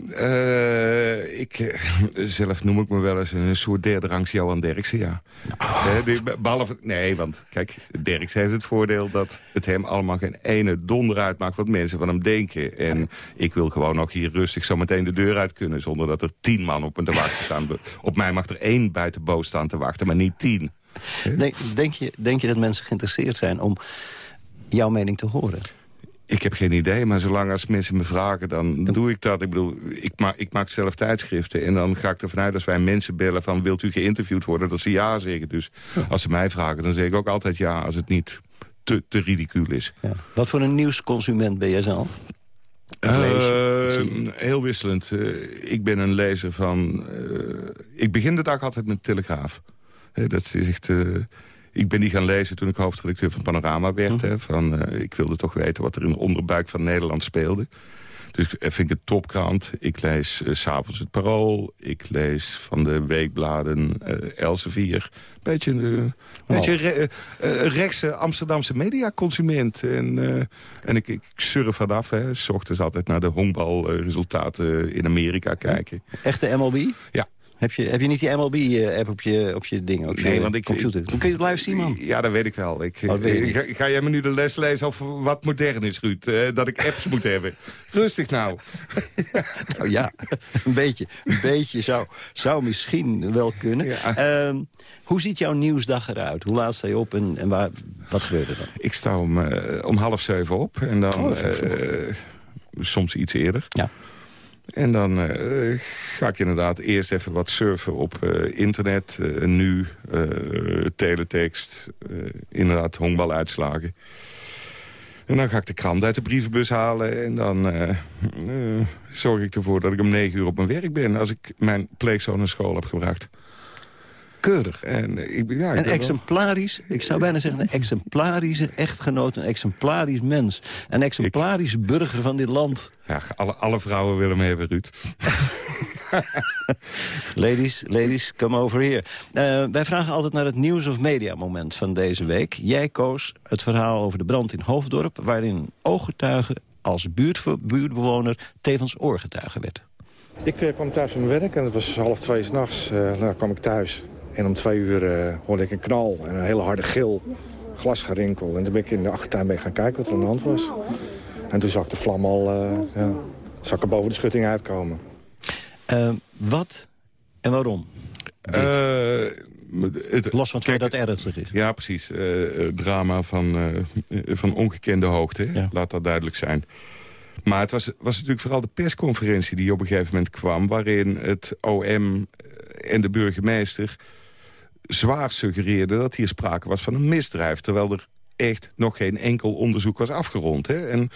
ik, zelf noem ik me wel eens een soort derde rangs Johan Derksen, ja. Oh. behalve, nee, want kijk, Derksen heeft het voordeel dat het hem allemaal geen ene donder uitmaakt wat mensen van hem denken. En ik wil gewoon nog hier rustig zo meteen de deur uit kunnen zonder dat er tien man op me te wachten staan op mij mag er één buiten boos staan te wachten, maar niet tien. Denk, denk, je, denk je dat mensen geïnteresseerd zijn om jouw mening te horen? Ik heb geen idee, maar zolang als mensen me vragen, dan doe ik dat. Ik bedoel, ik, ma ik maak zelf tijdschriften en dan ga ik ervan uit... als wij mensen bellen van, wilt u geïnterviewd worden, dat ze ja zeggen. Dus als ze mij vragen, dan zeg ik ook altijd ja, als het niet te, te ridicuul is. Ja. Wat voor een nieuwsconsument ben jij zelf? Uh, heel wisselend. Uh, ik ben een lezer van... Uh, ik begin de dag altijd met Telegraaf. dat is echt... ik ben die gaan lezen toen ik hoofdredacteur van Panorama werd. Hm. Hè, van, ik wilde toch weten wat er in de onderbuik van Nederland speelde. Dus Dus vind ik een topkrant. Ik lees s s'avonds het Parool. Ik lees van de weekbladen Elsevier. Beetje, een beetje re, rechtse Amsterdamse mediaconsument. En, en ik, ik surf vanaf. Hè. S ochtends altijd naar de honkbalresultaten in Amerika kijken. Echte MLB? Ja. Heb je, heb je niet die MLB-app op je, op je ding, op nee, je want ik, computer? Dan kun je het live zien, man. Ja, dat weet ik wel. Ik, Oh, weet je ga, ga jij me nu de les lezen over wat modern is, Ruud? Eh, dat ik apps moet hebben. [LAUGHS] Rustig nou. [LAUGHS] Nou ja, een beetje. Een beetje zou, zou misschien wel kunnen. Ehm, hoe ziet jouw nieuwsdag eruit? Hoe laat sta je op en, en waar, wat gebeurt er dan? Ik sta om, eh, om half zeven op. En dan Oh, eh, soms iets eerder. Ja. En dan eh, ga ik inderdaad eerst even wat surfen op eh, internet. eh, nu, teletext, inderdaad honkbaluitslagen. En dan ga ik de krant uit de brievenbus halen. En dan zorg ik ervoor dat ik om negen uur op mijn werk ben... als ik mijn pleegzoon naar school heb gebracht. Keurig. En, eh, ik, ben- ja, ik Een wel- exemplarisch, ik zou bijna zeggen... een exemplarische echtgenoot, een exemplarisch mens. Een exemplarische burger van dit land. Ja, alle, alle vrouwen willen me hebben, Ruud. [LAUGHS] Ladies, ladies, come over here. Eh, wij vragen altijd naar het nieuws- of mediamoment van deze week. Jij koos het verhaal over de brand in Hoofddorp... waarin een ooggetuige als buurtve- buurtbewoner tevens oorgetuige werd. Ik eh, kwam thuis van mijn werk en het was half twee s'nachts. Uh, nou, kwam ik thuis en om twee uur eh, hoorde ik een knal en een hele harde gil. Glasgerinkel. En toen ben ik in de achtertuin ben ik gaan kijken wat er aan de hand was. En toen zag ik de vlam al eh, ja, zag ik er boven de schutting uitkomen. Eh, wat en waarom? Eh, het, Los van het feit dat het ernstig is. Ja, precies. Eh, eh, drama van, eh, van ongekende hoogte. Laat dat duidelijk zijn. Maar het was, was natuurlijk vooral de persconferentie die op een gegeven moment kwam... waarin het OM en de burgemeester zwaar suggereerden... dat hier sprake was van een misdrijf... terwijl er echt nog geen enkel onderzoek was afgerond. Hè? En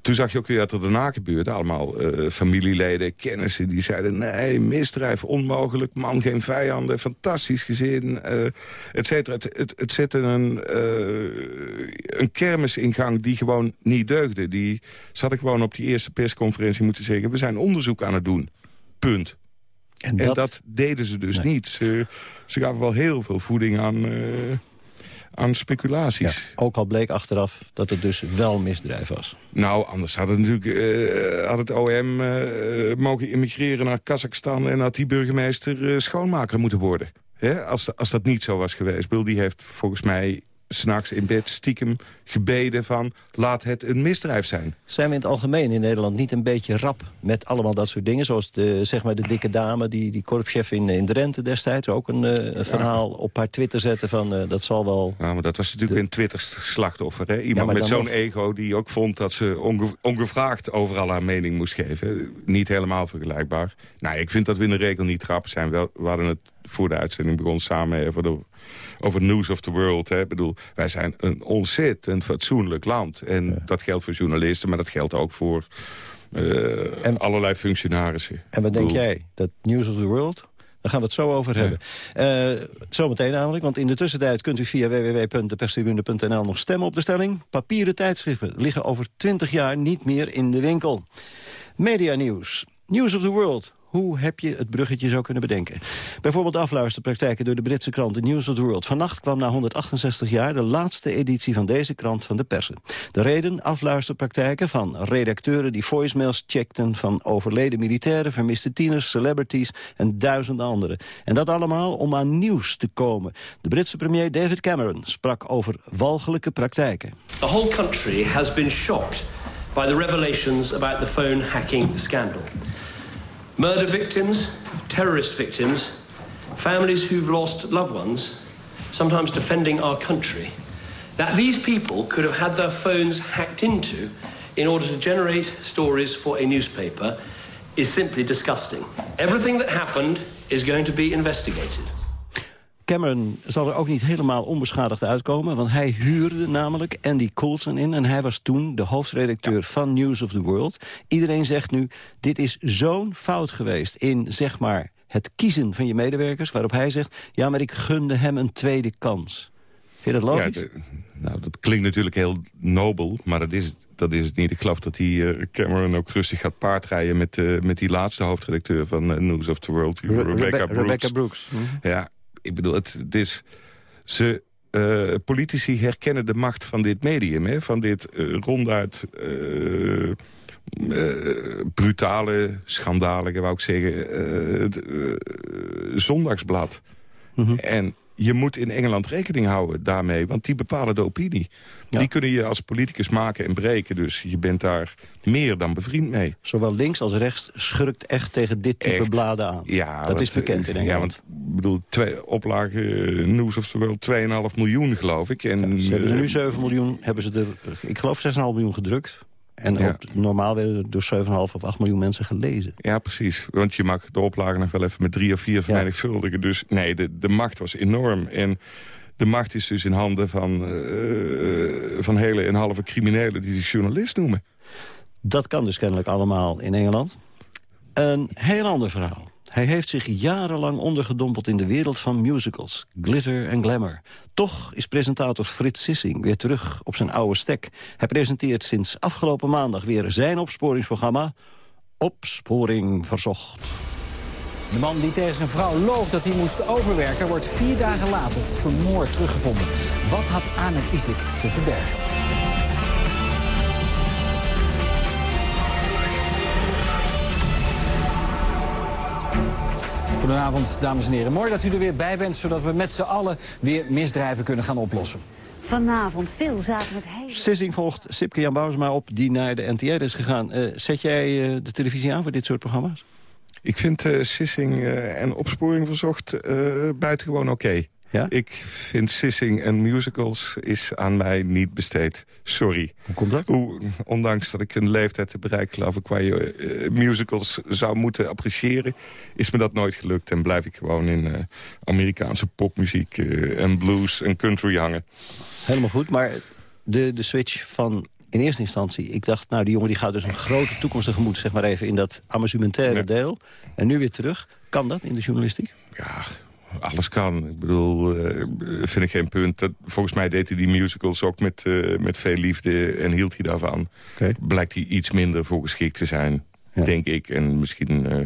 toen zag je ook weer wat er daarna gebeurde. Allemaal eh, familieleden, kennissen die zeiden... nee, misdrijf, onmogelijk, man, geen vijanden, fantastisch gezin, eh et cetera. Het, het, het zette een, eh, een kermis in gang die gewoon niet deugde. Die zat ik gewoon op die eerste persconferentie moeten zeggen... we zijn onderzoek aan het doen. Punt. En En dat- dat, deden ze dus niet. Ze, ze gaven wel heel veel voeding aan, eh, aan speculaties. Ook al bleek achteraf dat het dus wel misdrijf was. Nou, anders had het natuurlijk eh, had het OM eh, mogen immigreren naar Kazachstan... en had die burgemeester schoonmaker moeten worden. Hè? Als, als dat niet zo was geweest. Bill die heeft volgens mij s'nachts in bed stiekem gebeden van... laat het een misdrijf zijn. Zijn we in het algemeen in Nederland niet een beetje rap met allemaal dat soort dingen? Zoals de, zeg maar de dikke dame, die, die korpschef in, in Drenthe destijds... ook een, eh, een verhaal op haar Twitter zette van eh, dat zal wel... Ja, maar dat was natuurlijk een Twitter-slachtoffer. hè? Iemand met zo'n nog. ego die ook vond dat ze onge- ongevraagd overal haar mening moest geven. Niet helemaal vergelijkbaar. Nou, ik vind dat we in de regel niet grappig zijn. We hadden het voor de uitzending begon samen de, over News of the World. Hè? Ik bedoel, wij zijn een ontzettend fatsoenlijk land. En dat geldt voor journalisten, maar dat geldt ook voor eh, allerlei functionarissen. En wat denk jij? Dat News of the World? Daar gaan we het zo over hebben. Eh, zometeen namelijk, want in de tussentijd kunt u via www.deperstribune.nl nog stemmen op de stelling. Papieren tijdschriften liggen over 20 jaar niet meer in de winkel. Media nieuws. News of the World. Hoe heb je het bruggetje zo kunnen bedenken? Bijvoorbeeld afluisterpraktijken door de Britse krant The News of the World. Vannacht kwam na 168 jaar de laatste editie van deze krant van de persen. De reden afluisterpraktijken van redacteuren die voicemails checkten... van overleden militairen, vermiste tieners, celebrities en duizenden anderen. En dat allemaal om aan nieuws te komen. De Britse premier David Cameron sprak over walgelijke praktijken. The whole country has been shocked by the revelations about the phone hacking scandal. Murder victims, terrorist victims, families who've lost loved ones, sometimes defending our country. That these people could have had their phones hacked into in order to generate stories for a newspaper is simply disgusting. Everything that happened is going to be investigated. Cameron zal er ook niet helemaal onbeschadigd uitkomen... want hij huurde namelijk Andy Coulson in... en hij was toen de hoofdredacteur van News of the World. Iedereen zegt nu, dit is zo'n fout geweest in, zeg maar... het kiezen van je medewerkers, waarop hij zegt... ja, maar ik gunde hem een tweede kans. Vind je dat logisch? Ja, de- nou, dat klinkt natuurlijk heel nobel, maar dat is, het- dat is het niet. Ik geloof dat die eh, Cameron ook rustig gaat paardrijden... met, eh, met die laatste hoofdredacteur van eh, News of the World, Re- Rebecca, Rebe- Brooks. Rebecca Brooks. Mhm. Ja, ik bedoel, het, het is... Ze, eh, politici herkennen de macht van dit medium, hè, van dit eh, ronduit... eh, brutale, schandalige, wou ik zeggen, zondagsblad. Mhm. En je moet in Engeland rekening houden daarmee, want die bepalen de opinie. Die kunnen je als politicus maken en breken, dus je bent daar meer dan bevriend mee. Zowel links als rechts schurkt echt tegen dit type Echt. bladen aan. Ja, dat want, is bekend in eh, Engeland. Ja, want ik bedoel, twee oplagen eh, News of World 2,5 miljoen, geloof ik. En, Ze hebben er nu eh, 7 miljoen, hebben ze er, ik geloof 6,5 miljoen gedrukt. En Ja. normaal werden er door 7,5 of 8 miljoen mensen gelezen. Ja, precies. Want je mag de oplagen nog wel even met drie of vier vermenigvuldigen. Dus nee, de, de macht was enorm. En de macht is dus in handen van, eh, van hele en halve criminelen... die zich journalist noemen. Dat kan dus kennelijk allemaal in Engeland. Een heel ander verhaal. Hij heeft zich jarenlang ondergedompeld in de wereld van musicals. Glitter en glamour. Toch is presentator Frits Sissing weer terug op zijn oude stek. Hij presenteert sinds afgelopen maandag weer zijn opsporingsprogramma... Opsporing Verzocht. De man die tegen zijn vrouw loog dat hij moest overwerken... wordt vier dagen later vermoord teruggevonden. Wat had Ahmed Isik te verbergen? Goedenavond, dames en heren. Mooi dat u er weer bij bent... zodat we met z'n allen weer misdrijven kunnen gaan oplossen. Vanavond veel zaken met hij. Sissing volgt Sipke Jan Bousma op, die naar de NTR is gegaan. Eh, zet jij eh, de televisie aan voor dit soort programma's? Ik vind eh, Sissing eh, en Opsporing Verzocht eh, buitengewoon oké. Ja? Ik vind Sissing en musicals is aan mij niet besteed. Sorry. Hoe komt dat? Hoe, ondanks dat ik een leeftijd heb bereikt, geloof ik... waar je eh, musicals zou moeten appreciëren... is me dat nooit gelukt. En blijf ik gewoon in eh, Amerikaanse popmuziek eh, en blues en country hangen. Helemaal goed, maar de, de switch van in eerste instantie... ik dacht, nou, die jongen die gaat dus een grote toekomst tegemoet... zeg maar even in dat amusementaire deel. En nu weer terug. Kan dat in de journalistiek? Ja, alles kan. Ik bedoel, eh, vind ik geen punt. Dat, volgens mij deed hij die musicals ook met, eh, met veel liefde en hield hij daarvan. Blijkt hij iets minder voor geschikt te zijn, denk ik. En misschien eh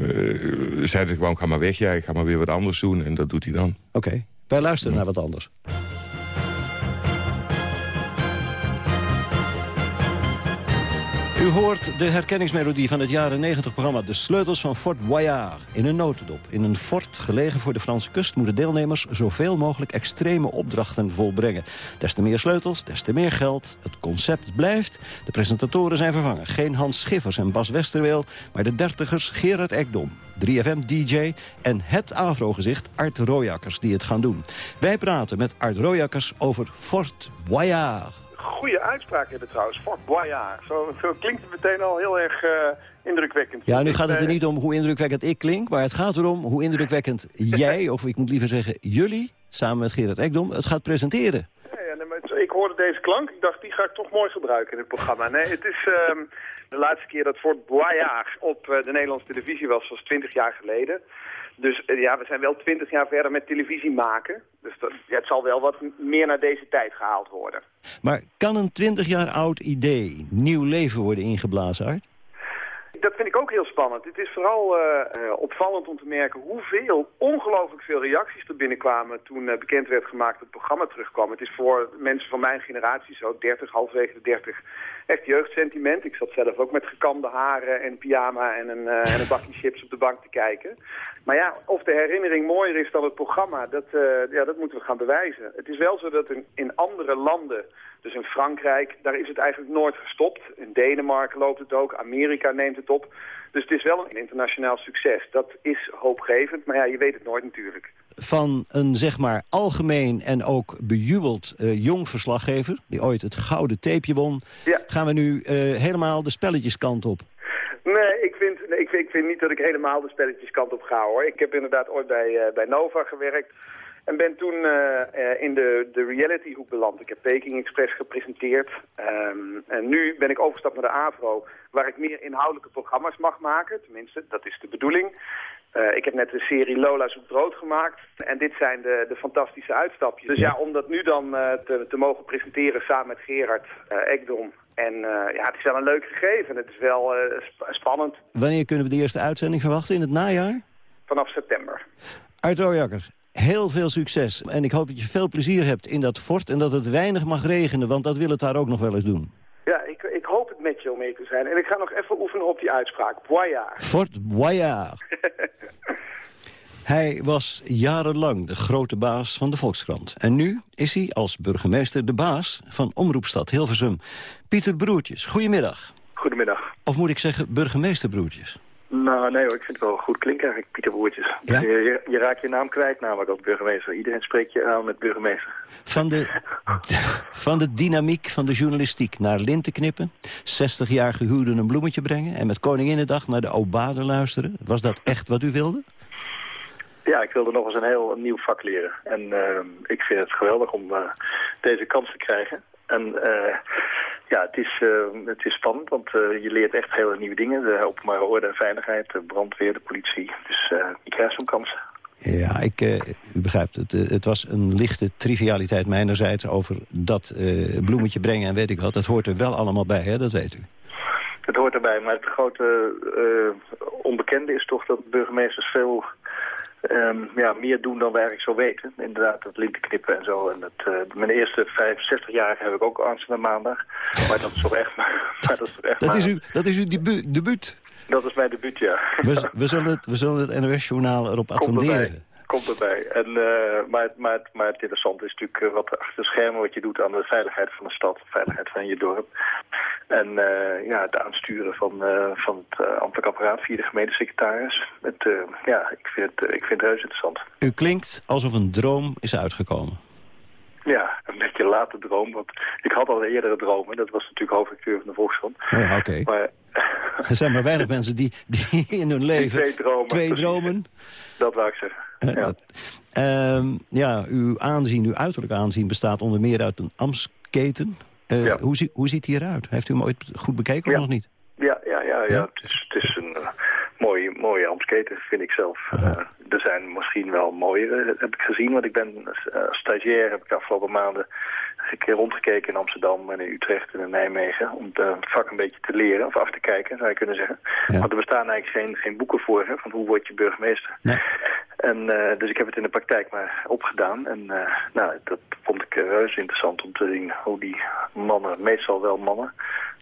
eh, zei hij gewoon, ga maar weg jij, ga maar weer wat anders doen. En dat doet hij dan. Oké, wij luisteren naar wat anders. U hoort de herkenningsmelodie van het jaren 90 programma De Sleutels van Fort Boyard in een notendop. In een fort gelegen voor de Franse kust moeten deelnemers zoveel mogelijk extreme opdrachten volbrengen. Des te meer sleutels, des te meer geld. Het concept blijft. De presentatoren zijn vervangen. Geen Hans Schiffers en Bas Westerweel, maar de dertigers Gerard Ekdom. 3FM-dj en het afro-gezicht Art Royakkers die het gaan doen. Wij praten met Art Royakkers over Fort Boyard. Goede uitspraak hebben trouwens, Fort Boyard. Zo, zo klinkt het meteen al heel erg eh, indrukwekkend. Ja, nu gaat het er eh, niet om hoe indrukwekkend ik klink... maar het gaat erom hoe indrukwekkend [LAUGHS] jij, of ik moet liever zeggen jullie... samen met Gerard Ekdom, het gaat presenteren. Ja, ja, nee, maar het- ik hoorde deze klank. Ik dacht, die ga ik toch mooi gebruiken in het programma. Nee, het is ehm, de laatste keer dat Fort Boyard op eh, de Nederlandse televisie was, was 20 jaar geleden. Dus eh, ja, we zijn wel 20 jaar verder met televisie maken. Dus dat, ja, het zal wel wat meer naar deze tijd gehaald worden. Maar kan een 20 jaar oud idee nieuw leven worden ingeblazen, Art? Dat vind ik ook heel spannend. Het is vooral eh, eh, opvallend om te merken hoeveel, ongelooflijk veel reacties er binnenkwamen toen bekend werd gemaakt dat het programma terugkwam. Het is voor mensen van mijn generatie, zo 30, halfwege de 30, echt jeugdsentiment. Ik zat zelf ook met gekamde haren en pyjama en een, eh, en een bakje chips op de bank te kijken. Maar ja, of de herinnering mooier is dan het programma, dat, eh, ja, dat moeten we gaan bewijzen. Het is wel zo dat in, in andere landen, dus in Frankrijk, daar is het eigenlijk nooit gestopt. In Denemarken loopt het ook, Amerika neemt het op. Dus het is wel een internationaal succes. Dat is hoopgevend, maar ja, je weet het nooit natuurlijk. Van een zeg maar algemeen en ook bejubeld eh, jong verslaggever... die ooit het gouden tapeje won... gaan we nu eh, helemaal de spelletjeskant op. Nee, ik vind, nee ik, vind, ik vind niet dat ik helemaal de spelletjeskant op ga hoor. Ik heb inderdaad ooit bij, eh, bij Nova gewerkt. En ben toen in de, de realityhoek beland. Ik heb Peking Express gepresenteerd. Ehm, en nu ben ik overgestapt naar de AVRO, waar ik meer inhoudelijke programma's mag maken. Tenminste, dat is de bedoeling. Uh, ik heb net de serie Lola zoekt brood gemaakt. En dit zijn de, de fantastische uitstapjes. Dus ja, om dat nu dan uh, te, te, mogen presenteren samen met Gerard Ekdom. En ja, het is wel een leuk gegeven. Het is wel sp spannend. Wanneer kunnen we de eerste uitzending verwachten? In het najaar? Vanaf september. Uit Royakker, heel veel succes. En ik hoop dat je veel plezier hebt in dat fort. En dat het weinig mag regenen, want dat wil het daar ook nog wel eens doen. Ja, ik, ik hoop het met je om mee te zijn. En ik ga nog even oefenen op die uitspraak. Boyard. Fort Boyard. [LAUGHS] Hij was jarenlang de grote baas van de Volkskrant. En nu is hij als burgemeester de baas van Omroepstad Hilversum. Pieter Broertjes, goedemiddag. Goedemiddag. Of moet ik zeggen burgemeester Broertjes? Nou, nee hoor, ik vind het wel goed klinken eigenlijk, Pieter Broertjes. Ja? Je, je, raakt je naam kwijt namelijk als burgemeester. Iedereen spreekt je aan met burgemeester. Van de, [LAUGHS] van de dynamiek van de journalistiek naar linten knippen... 60 jaar gehuwden een bloemetje brengen... en met Koninginnedag naar de Obade luisteren. Was dat echt wat u wilde? Ja, ik wilde nog eens een heel nieuw vak leren. En uh, ik vind het geweldig om uh, deze kans te krijgen. En uh, ja, het is, het is spannend, want je leert echt hele nieuwe dingen. De openbare orde en veiligheid, de brandweer, de politie. Dus je krijgt zo'n kans. Ja, ik, u begrijpt, het, het was een lichte trivialiteit mijnerzijds over dat bloemetje brengen en weet ik wat. Dat hoort er wel allemaal bij, hè? dat weet u. Het hoort erbij, maar het grote onbekende is toch dat burgemeesters veel Um, ja, meer doen dan we eigenlijk zo weten. Inderdaad, het linten knippen en zo. En het, uh, mijn eerste 65 jaar heb ik ook aanstaande maandag. Maar dat is toch echt... Maar, [LAUGHS] dat is, toch echt dat, is uw, dat is uw debuut, debuut? Dat is mijn debuut, ja. We, we zullen het, we zullen het NOS-journaal erop attenderen komt erbij. En, uh, maar, maar, maar het interessante is natuurlijk uh, wat achter de schermen wat je doet aan de veiligheid van de stad, de veiligheid van je dorp. En uh, ja, het aansturen van, van het ambtelijk apparaat via de gemeentesecretaris. Het, ja, ik vind, het, ik vind het heus interessant. U klinkt alsof een droom is uitgekomen. Ja, een beetje late droom. Want ik had al eerdere dromen. Dat was natuurlijk hoofdacteur van de Volkskrant. Oh ja, oké. Okay. Er zijn maar weinig mensen die, die in hun leven twee dromen. Twee dromen. Dat wou ik zeggen. Uh, ja. Dat, uh, ja, uw aanzien, uw uiterlijk aanzien bestaat onder meer uit een Amsketen. Uh, ja. hoe, hoe ziet hij eruit? Heeft u hem ooit goed bekeken of ja. nog niet? Ja, ja, ja, ja. Het, is, het is een uh, mooie, mooie Amsketen, vind ik zelf. Uh, er zijn misschien wel mooiere, heb ik gezien. Want ik ben stagiair, heb ik de afgelopen maanden een keer rondgekeken in Amsterdam en in Utrecht en in Nijmegen. Om het vak een beetje te leren, of af te kijken, zou je kunnen zeggen. Ja. Want er bestaan eigenlijk geen, geen boeken voor, hè, van hoe word je burgemeester. Nee. En, dus ik heb het in de praktijk maar opgedaan. En nou, dat vond ik reuze interessant om te zien hoe die mannen, meestal wel mannen,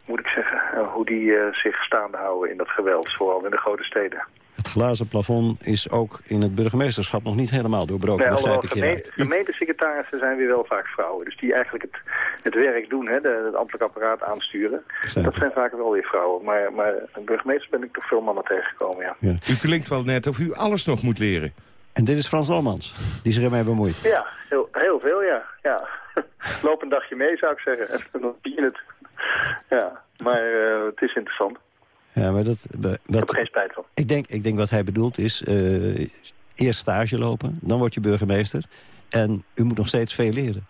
moet ik zeggen, uh, hoe die zich staande houden in dat geweld, vooral in de grote steden. Het glazen plafond is ook in het burgemeesterschap nog niet helemaal doorbroken. Nee, alhoewel geme gemeentesecretarissen zijn weer wel vaak vrouwen. Dus die eigenlijk het, het werk doen, hè, de, het ambtelijk apparaat aansturen. Dat zijn vaak wel weer vrouwen. Maar, maar een burgemeester ben ik toch veel mannen tegengekomen, ja. ja. U klinkt wel net of u alles nog moet leren. En dit is Frans Lomans, die zich ermee bemoeit. Ja, heel, heel veel, ja. ja. [LAUGHS] Loop een dagje mee, zou ik zeggen. En [LAUGHS] dan zie je het. [LAUGHS] Ja, maar uh, het is interessant. Ja, maar dat, dat, ik heb er geen spijt van. Ik denk, ik denk wat hij bedoelt is... Uh, eerst stage lopen, dan word je burgemeester. En u moet nog steeds veel leren.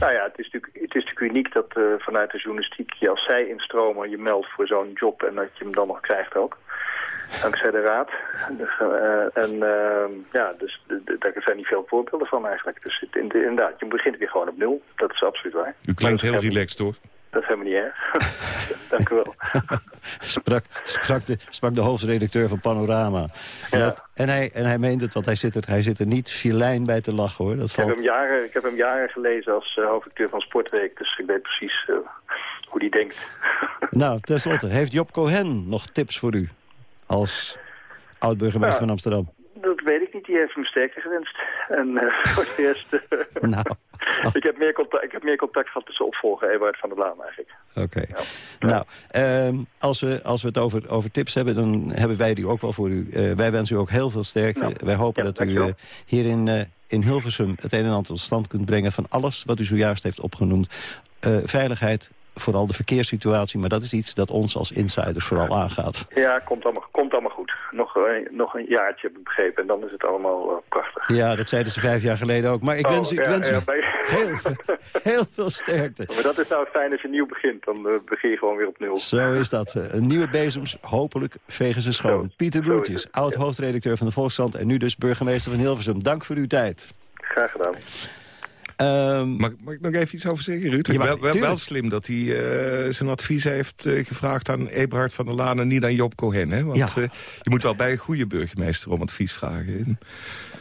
Nou ja, het is natuurlijk, het is natuurlijk uniek dat uh, vanuit de journalistiek... je als zij instromer je meldt voor zo'n job... en dat je hem dan nog krijgt ook. Dankzij de raad. Dus, uh, en uh, ja, dus daar zijn niet veel voorbeelden van eigenlijk. Dus het, inderdaad, je begint weer gewoon op nul. Dat is absoluut waar. U klinkt heel relaxed hoor. Dat is helemaal niet erg. [LAUGHS] Dank u wel. [LAUGHS] sprak, sprak, de, sprak de hoofdredacteur van Panorama. Ja. Dat, en, hij, en hij meent het, want hij zit er, hij zit er niet filijn bij te lachen hoor. Dat ik, heb hem jaren, ik heb hem jaren gelezen als uh, hoofdredacteur van Sportweek. Dus ik weet precies uh, hoe die denkt. [LAUGHS] nou, tenslotte, heeft Job Cohen nog tips voor u? Als oud-burgemeester ja. van Amsterdam. Dat weet ik. Die heeft hem sterker gewenst. En uh, [LAUGHS] voor het eerst... [LAUGHS] nou. [LAUGHS] ik, heb meer contact, ik heb meer contact gehad tussen opvolger Ewout van der Laan eigenlijk. Oké. Okay. Ja. Nou, uh, als, we, als we het over, over tips hebben, dan hebben wij die ook wel voor u. Uh, wij wensen u ook heel veel sterkte. Nou, wij hopen ja, dat u uh, hier in, in Hilversum het een en ander tot stand kunt brengen... van alles wat u zojuist heeft opgenoemd. veiligheid, vooral de verkeerssituatie. Maar dat is iets dat ons als insiders vooral aangaat. Ja, komt allemaal, komt allemaal goed. Nog, nog een jaartje heb ik begrepen en dan is het allemaal eh, prachtig. Ja, dat zeiden ze vijf jaar geleden ook. Maar ik Oh, wens, u- ik ja, wens u ja, bij- [LAUGHS] heel, heel veel sterkte. Maar dat is nou fijn als je nieuw begint. Dan eh, begin je gewoon weer op nul. Zo is dat. Eh, Een nieuwe bezems, hopelijk vegen ze schoon. Pieter Broertjes, oud-hoofdredacteur van de Volkskrant... en nu dus burgemeester van Hilversum. Dank voor uw tijd. Graag gedaan. Mag, mag ik nog even iets over zeggen, Ruud? Mag- wel, wel, slim dat hij eh, zijn advies heeft eh, gevraagd aan Eberhard van der Laan... en niet aan Job Cohen. Hè? Want Ja. eh, je moet wel bij een goede burgemeester om advies vragen. En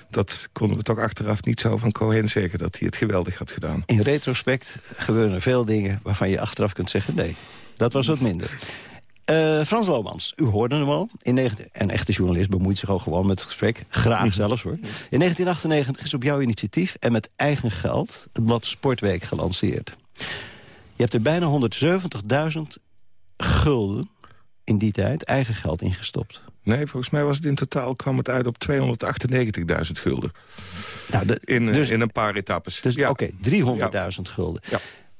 dat konden we toch achteraf niet zo van Cohen zeggen... dat hij het geweldig had gedaan. In retrospect gebeuren er veel dingen waarvan je achteraf kunt zeggen... nee, dat was wat minder. Eh, Frans Lomans, u hoorde hem al. In 19 een echte journalist bemoeit zich ook gewoon met het gesprek. Graag zelfs hoor. In 1998 is op jouw initiatief en met eigen geld... het blad Sportweek gelanceerd. Je hebt er bijna 170.000 gulden in die tijd eigen geld ingestopt. Nee, volgens mij was het in totaal kwam het uit op 298.000 gulden. Nou, de, in, eh, dus- in een paar etappes. Dus ja. oké, 300.000 gulden.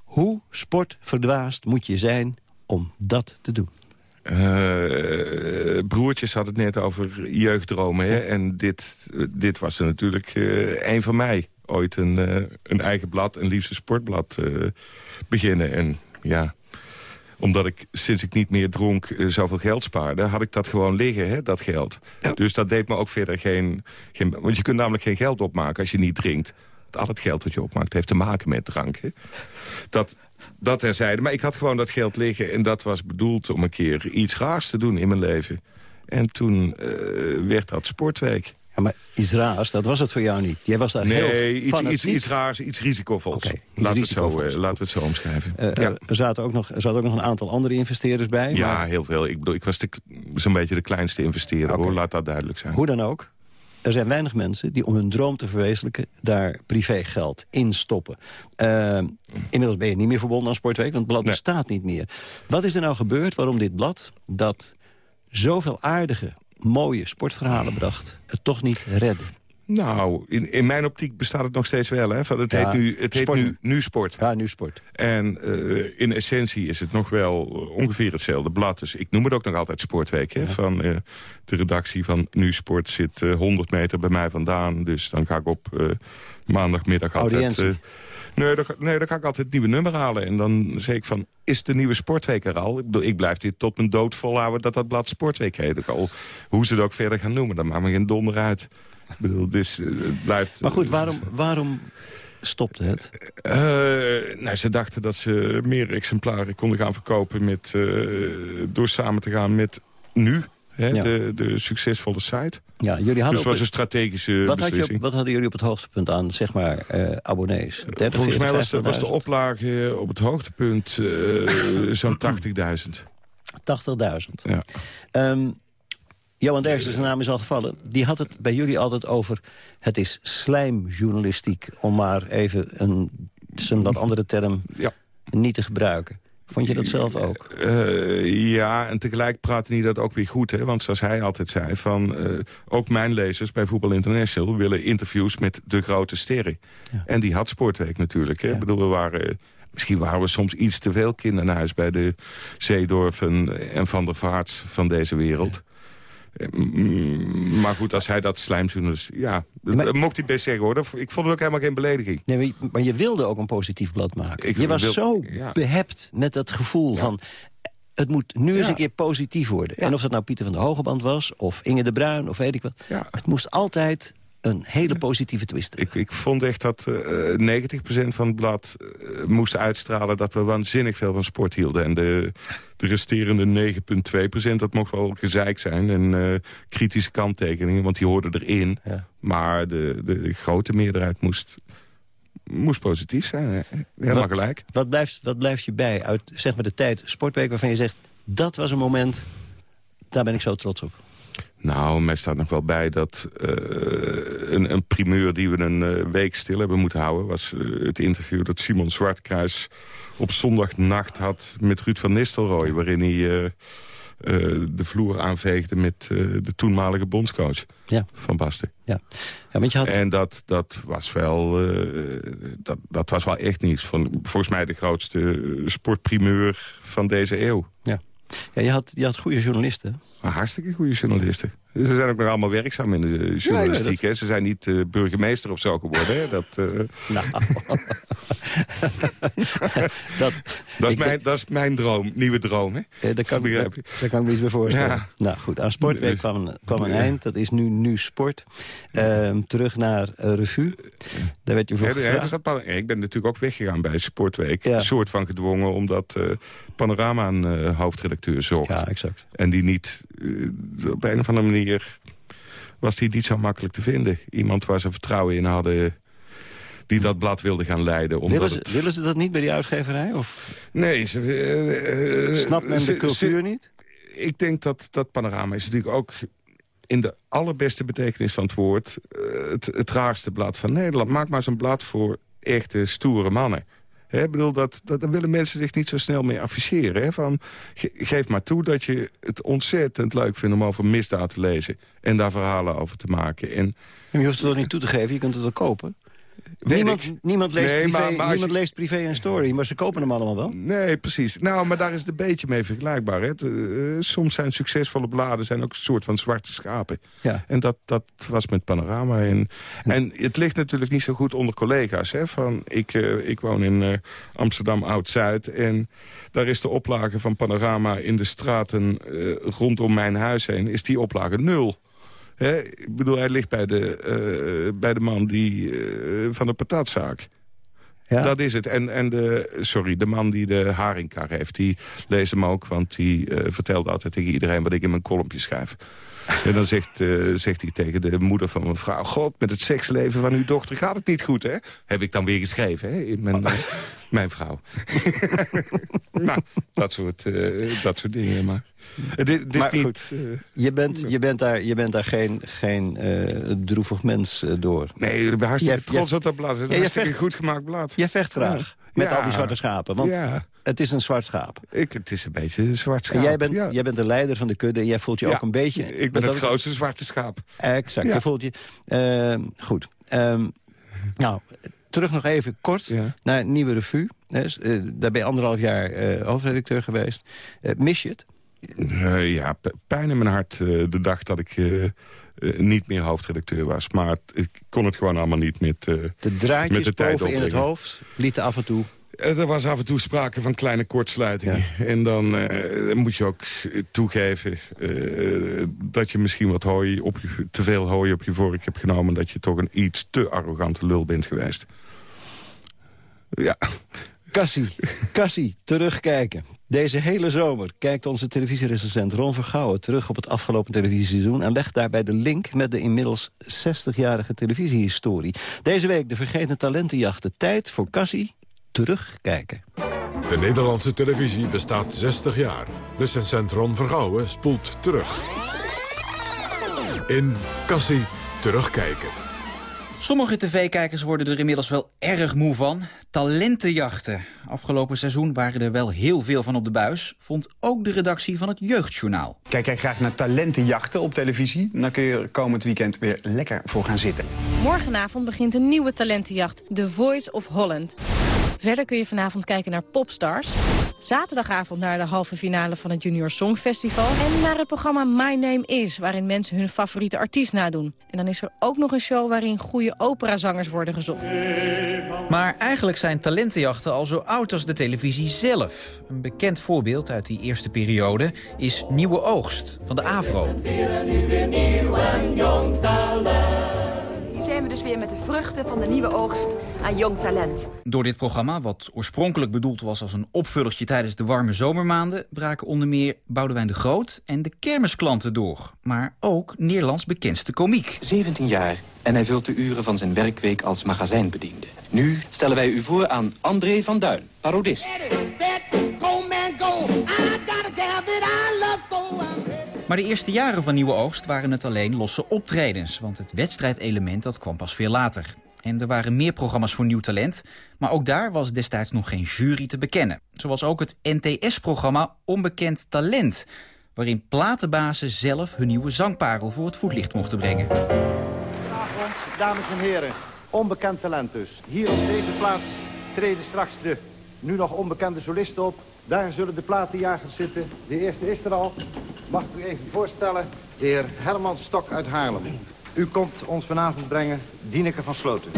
Hoe sportverdwaasd moet je zijn om dat te doen? Eh, broertjes had het net over jeugddromen. Hè? En dit, dit was er natuurlijk eh een van mij. Ooit een, eh, een eigen blad, een liefste sportblad beginnen. En ja, omdat ik sinds ik niet meer dronk zoveel geld spaarde... had ik dat gewoon liggen, hè, dat geld. Dus dat deed me ook verder geen, geen... Want je kunt namelijk geen geld opmaken als je niet drinkt. Al het geld dat je opmaakt heeft te maken met drank. Hè? Dat, dat terzijde. Maar ik had gewoon dat geld liggen en dat was bedoeld om een keer iets raars te doen in mijn leven. En toen eh, werd dat sportweek. Ja, maar iets raars, dat was het voor jou niet. Jij was daar Nee, heel iets, iets, iets raars, iets risicovols. Oké, iets laten, we het zo, risicovols. eh, laten we het zo omschrijven. Eh, ja. Er zaten ook nog, er zaten ook nog een aantal andere investeerders bij. ja, maar heel veel. Ik bedoel, ik was de- zo'n beetje de kleinste investeerder. Hoor. Laat dat duidelijk zijn. Hoe dan ook, er zijn weinig mensen die om hun droom te verwezenlijken... daar privégeld in stoppen. Eh, inmiddels ben je niet meer verbonden aan Sportweek, want het blad bestaat niet meer. Wat is er nou gebeurd waarom dit blad, dat zoveel aardige, mooie sportverhalen bracht... het toch niet redde? Nou, in, in mijn optiek bestaat het nog steeds wel. Hè? Van het Ja, heet, nu, het heet sport. nu, nu Sport. Ja, nu Sport. En eh, in essentie is het nog wel eh, ongeveer hetzelfde blad. Dus ik noem het ook nog altijd Sportweek. Hè? Van, eh, de redactie van Nu Sport zit eh, 100 meter bij mij vandaan. Dus dan ga ik op maandagmiddag altijd... Nee, dan, ga- nee, dan ga ik altijd het nieuwe nummer halen. En dan zeg ik van, is de nieuwe Sportweek er al? Ik, bedoel, ik blijf dit tot mijn dood volhouden dat dat blad Sportweek heet. Ook al, hoe ze het ook verder gaan noemen, dat maakt me geen donder uit. Ik bedoel, dus, eh, het blijft... Maar goed, waarom, waarom stopte het? Eh, nou, ze dachten dat ze meer exemplaren konden gaan verkopen... Met, eh, door samen te gaan met Nu, hè, Ja. de, de succesvolle site. Ja, jullie hadden dus het was een strategische Wat, had je beslissing. wat hadden jullie op het hoogtepunt aan, zeg maar, eh, abonnees? 30, Volgens mij 40, was de, was de 50.000? oplage op het hoogtepunt eh, zo'n 80.000. 80.000. [CLEARS THROAT] Ja. Ehm, Johan Derksen, zijn naam is al gevallen. Die had het bij jullie altijd over... het is slijmjournalistiek, om maar even een, een wat andere term niet te gebruiken. Vond je dat zelf ook? Eh, ja, en tegelijk praatte hij dat ook weer goed. Hè? Want zoals hij altijd zei, van, eh, ook mijn lezers bij Voetbal International... willen interviews met de grote sterren. En die had Sportweek natuurlijk. Hè? Ik bedoel, we waren, misschien waren we soms iets te veel kinderhuis... bij de Zeedorfen en Van der Vaarts van deze wereld. Eh, Maar goed, als hij dat slijmjournalist... Ja, dat mocht hij best zeggen, hoor. Ik vond het ook helemaal geen belediging. Nee, maar je, maar je wilde ook een positief blad maken. Ik je was wil- zo ja. behept met dat gevoel van... het moet nu eens een keer positief worden. En of dat nou Pieter van der Hogeband was, of Inge de Bruin, of weet ik wat. Het moest altijd een hele positieve twist Ik, ik vond echt dat eh 90% van het blad eh, moest uitstralen... dat we waanzinnig veel van sport hielden. En de, de resterende 9,2% dat mocht wel gezeik zijn. En eh, kritische kanttekeningen, want die hoorden erin. Maar de, de, grote meerderheid moest, moest positief zijn. Helemaal Wat- gelijk. Wat blijft, wat blijft je bij uit zeg maar, de tijd Sportweek waarvan je zegt... dat was een moment, daar ben ik zo trots op. Nou, mij staat nog wel bij dat eh, een, een primeur die we een eh, week stil hebben moeten houden... was eh, het interview dat Simon Zwartkruis op zondagnacht had met Ruud van Nistelrooy... waarin hij de vloer aanveegde met de toenmalige bondscoach ja. van Basten. Ja. Ja, want je had... En dat, dat, was wel, dat, dat was wel echt niets. Van, volgens mij de grootste sportprimeur van deze eeuw. Ja. Ja, je, had, je had goede journalisten. hartstikke goede journalisten. Ze zijn ook nog allemaal werkzaam in de journalistiek. hè? Ze zijn niet uh, burgemeester of zo geworden. Hè? Dat, uh... [LAUGHS] nou. [LAUGHS] dat, dat, is mijn, dat is mijn droom, nieuwe droom. Hè? Ja, dat, kan, dat, daar kan ik me iets bij voorstellen. Nou goed, aan Sportweek kwam, kwam een eind. Dat is nu, nu sport. Uh, terug naar Revue. Daar werd je voor gevraagd. Dat, ik ben natuurlijk ook weggegaan bij Sportweek. Een soort van gedwongen, omdat Panorama een hoofdredacteur zocht. Ja, exact. En die niet op een of andere manier was die niet zo makkelijk te vinden. Iemand waar ze vertrouwen in hadden die dat blad wilde gaan leiden. Omdat willen, ze, het... willen ze dat niet bij die uitgeverij? Of? Nee. Ze, uh, Snapt men de cultuur niet? Ik denk dat, dat Panorama is natuurlijk ook in de allerbeste betekenis van het woord... Uh, het, het raarste blad van Nederland. Maak maar zo'n blad voor echte stoere mannen. He, bedoel, dat, dat, willen mensen zich niet zo snel mee afficheren. van, geef maar toe dat je het ontzettend leuk vindt om over misdaad te lezen. En daar verhalen over te maken. En, je hoeft het toch niet toe te geven, je kunt het wel kopen? Niemand, niemand, leest privé, maar, maar niemand leest privé een story, maar ze kopen hem allemaal wel. Nee, precies. Nou, maar daar is het een beetje mee vergelijkbaar. Hè. Uh, soms zijn succesvolle bladen zijn ook een soort van zwarte schapen. Ja. En dat, dat was met Panorama. En, en het ligt natuurlijk niet zo goed onder collega's. Hè, van, ik, uh, ik woon in uh, Amsterdam Oud-Zuid en daar is de oplage van Panorama in de straten rondom mijn huis heen... is die oplage nul. Hè? Ik bedoel, hij ligt bij de, uh, bij de man die, uh, van de patatzaak. Ja. Dat is het. En, en de, sorry, de man die de haringkar heeft, die leest hem ook... want die uh, vertelde altijd tegen iedereen wat ik in mijn kolompje schrijf. En dan zegt, uh, zegt hij tegen de moeder van mijn vrouw... God, met het seksleven van uw dochter gaat het niet goed, hè? Heb ik dan weer geschreven, hè? In mijn, uh, [LAUGHS] mijn vrouw. [LAUGHS] nou, dat soort, uh, dat soort dingen, maar... Het is, maar niet, goed, je, bent, je, bent daar, je bent daar geen, geen droevig mens door. Nee, ik ben hartstikke trots op dat blad. Het is een goed gemaakt blad. Jij vecht graag. Ja. Met ja. al die zwarte schapen. Want ja. Het is een zwart schaap. Ik, het is een beetje een zwart schaap. En jij bent, jij bent de leider van de kudde. En jij voelt je ook een beetje... Ik ben het grootste zwarte schaap. Exact. Je voelt je... Uh, goed. Um, nou, terug nog even kort naar Nieuwe Revue. Dus, uh, daar ben je anderhalf jaar uh, hoofdredacteur geweest. Uh, mis je het? ja, pijn in mijn hart de dag dat ik... niet meer hoofdredacteur was. Maar ik kon het gewoon allemaal niet met, de draadjes met de tijd in het hoofd lieten af en toe er was af en toe sprake van kleine kortsluitingen. Ja. En dan uh, moet je ook toegeven uh, dat je misschien wat hooi op je, te veel hooi op je vork hebt genomen. Dat je toch een iets te arrogante lul bent geweest. Ja. Cassie, Cassie, terugkijken. Deze hele zomer kijkt onze televisierecensent Ron Vergouwen terug op het afgelopen televisieseizoen... en legt daarbij de link met de inmiddels 60-jarige televisiehistorie. Deze week de vergeten talentenjachten. Tijd voor Cassie terugkijken. De Nederlandse televisie bestaat 60 jaar. Recensent Ron Vergouwen spoelt terug. In Cassie Terugkijken. Sommige tv-kijkers worden er inmiddels wel erg moe van. Talentenjachten. Afgelopen seizoen waren er wel heel veel van op de buis. Vond ook de redactie van het Jeugdjournaal. Kijk jij graag naar talentenjachten op televisie? Dan kun je er komend weekend weer lekker voor gaan zitten. Morgenavond begint een nieuwe talentenjacht. The Voice of Holland. Verder kun je vanavond kijken naar Popstars. Zaterdagavond naar de halve finale van het Junior Songfestival. En naar het programma My Name Is, waarin mensen hun favoriete artiest nadoen. En dan is er ook nog een show waarin goede operazangers worden gezocht. Maar eigenlijk zijn talentenjachten al zo oud als de televisie zelf. Een bekend voorbeeld uit die eerste periode is Nieuwe Oogst van de AVRO. Hier zijn we dus weer met de vruchten van de nieuwe oogst aan jong talent. Door dit programma, wat oorspronkelijk bedoeld was als een opvullertje tijdens de warme zomermaanden... braken onder meer Boudewijn de Groot en de kermisklanten door. Maar ook Nederlands bekendste komiek. 17 jaar en hij vult de uren van zijn werkweek als magazijnbediende. Nu stellen wij u voor aan André van Duin, parodist. Maar de eerste jaren van Nieuwe Oogst waren het alleen losse optredens... want het wedstrijdelement dat kwam pas veel later. En er waren meer programma's voor nieuw talent... maar ook daar was destijds nog geen jury te bekennen. Zoals ook het NTS-programma Onbekend Talent... waarin platenbazen zelf hun nieuwe zangparel voor het voetlicht mochten brengen. Goedenavond, dames en heren. Onbekend talent dus. Hier op deze plaats treden straks de nu nog onbekende solisten op. Daar zullen de platenjagers zitten. De eerste is er al. Mag ik u even voorstellen? De heer Herman Stok uit Haarlem. U komt ons vanavond brengen Dieneke van Sloten.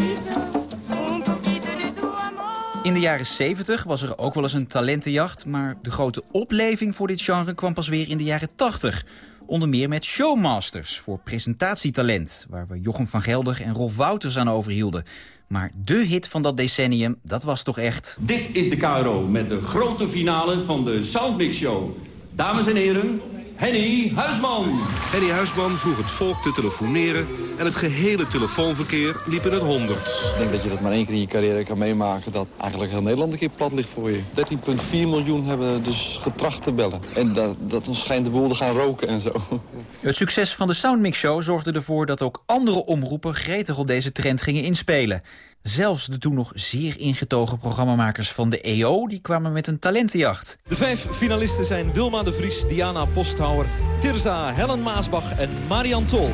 In de jaren 70 was er ook wel eens een talentenjacht... maar de grote opleving voor dit genre kwam pas weer in de jaren 80. Onder meer met Showmasters voor presentatietalent... waar we Jochem van Gelder en Rolf Wouters aan overhielden. Maar de hit van dat decennium, dat was toch echt... Dit is de KRO met de grote finale van de Soundmix Show. Dames en heren, Henny Huisman. Henny Huisman vroeg het volk te telefoneren en het gehele telefoonverkeer liep in het honderd. Ik denk dat je dat maar één keer in je carrière kan meemaken... dat eigenlijk heel Nederland een keer plat ligt voor je. 13,4 miljoen hebben dus getracht te bellen. En dat, dat schijnt de boel te gaan roken en zo. Het succes van de Soundmix Show zorgde ervoor dat ook andere omroepen gretig op deze trend gingen inspelen. Zelfs de toen nog zeer ingetogen programmamakers van de EO... die kwamen met een talentenjacht. De vijf finalisten zijn Wilma de Vries, Diana Posthouwer... Tirza, Helen Maasbach en Marian Tol.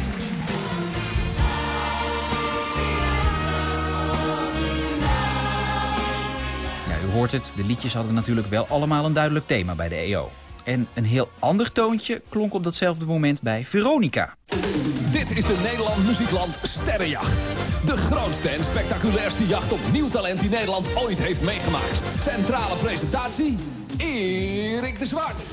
Ja, u hoort het, de liedjes hadden natuurlijk wel allemaal een duidelijk thema bij de EO. En een heel ander toontje klonk op datzelfde moment bij Veronica. Dit is de Nederland Muziekland Sterrenjacht. De grootste en spectaculairste jacht op nieuw talent die Nederland ooit heeft meegemaakt. Centrale presentatie, Erik de Zwart.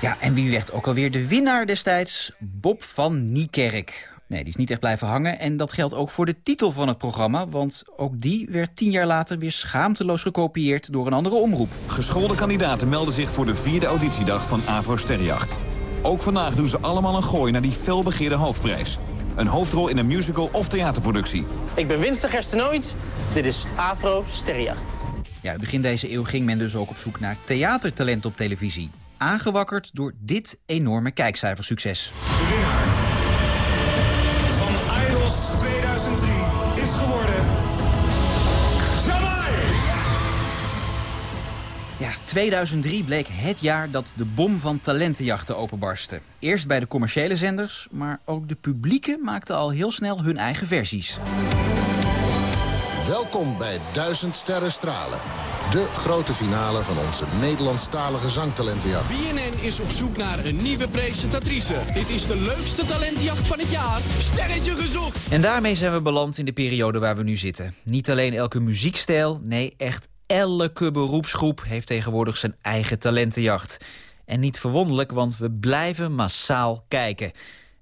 Ja, en wie werd ook alweer de winnaar destijds? Bob van Niekerk. Nee, die is niet echt blijven hangen. En dat geldt ook voor de titel van het programma. Want ook die werd tien jaar later weer schaamteloos gekopieerd door een andere omroep. Geschoolde kandidaten melden zich voor de vierde auditiedag van Avro Sterrenjacht. Ook vandaag doen ze allemaal een gooi naar die felbegeerde hoofdprijs. Een hoofdrol in een musical of theaterproductie. Ik ben Winston Gerstenooit. Dit is Afro Sterrenjacht. Ja, begin deze eeuw ging men dus ook op zoek naar theatertalent op televisie. Aangewakkerd door dit enorme kijkcijfersucces. 2003 bleek het jaar dat de bom van talentenjachten openbarstte. Eerst bij de commerciële zenders, maar ook de publieke maakte al heel snel hun eigen versies. Welkom bij Duizend Sterren Stralen. De grote finale van onze Nederlandstalige zangtalentenjacht. BNN is op zoek naar een nieuwe presentatrice. Dit is de leukste talentenjacht van het jaar. Sterretje gezocht! En daarmee zijn we beland in de periode waar we nu zitten. Niet alleen elke muziekstijl, nee, echt elke beroepsgroep heeft tegenwoordig zijn eigen talentenjacht. En niet verwonderlijk, want we blijven massaal kijken.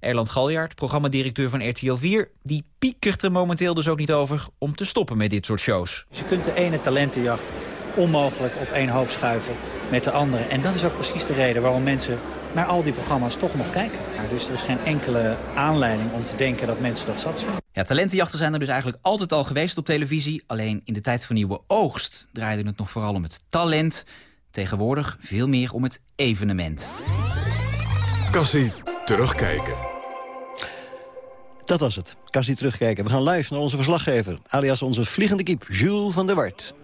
Erland Galjaard, programmadirecteur van RTL 4... die piekert er momenteel dus ook niet over om te stoppen met dit soort shows. Je kunt de ene talentenjacht onmogelijk op één hoop schuiven met de andere. En dat is ook precies de reden waarom mensen naar al die programma's toch nog kijken. Dus er is geen enkele aanleiding om te denken dat mensen dat zat zijn. Ja, talentenjachten zijn er dus eigenlijk altijd al geweest op televisie. Alleen in de tijd van nieuwe oogst draaide het nog vooral om het talent. Tegenwoordig veel meer om het evenement. Kassie, terugkijken. Dat was het. Kassie terugkijken. We gaan live naar onze verslaggever, alias onze vliegende kiep, Jules van der Wart.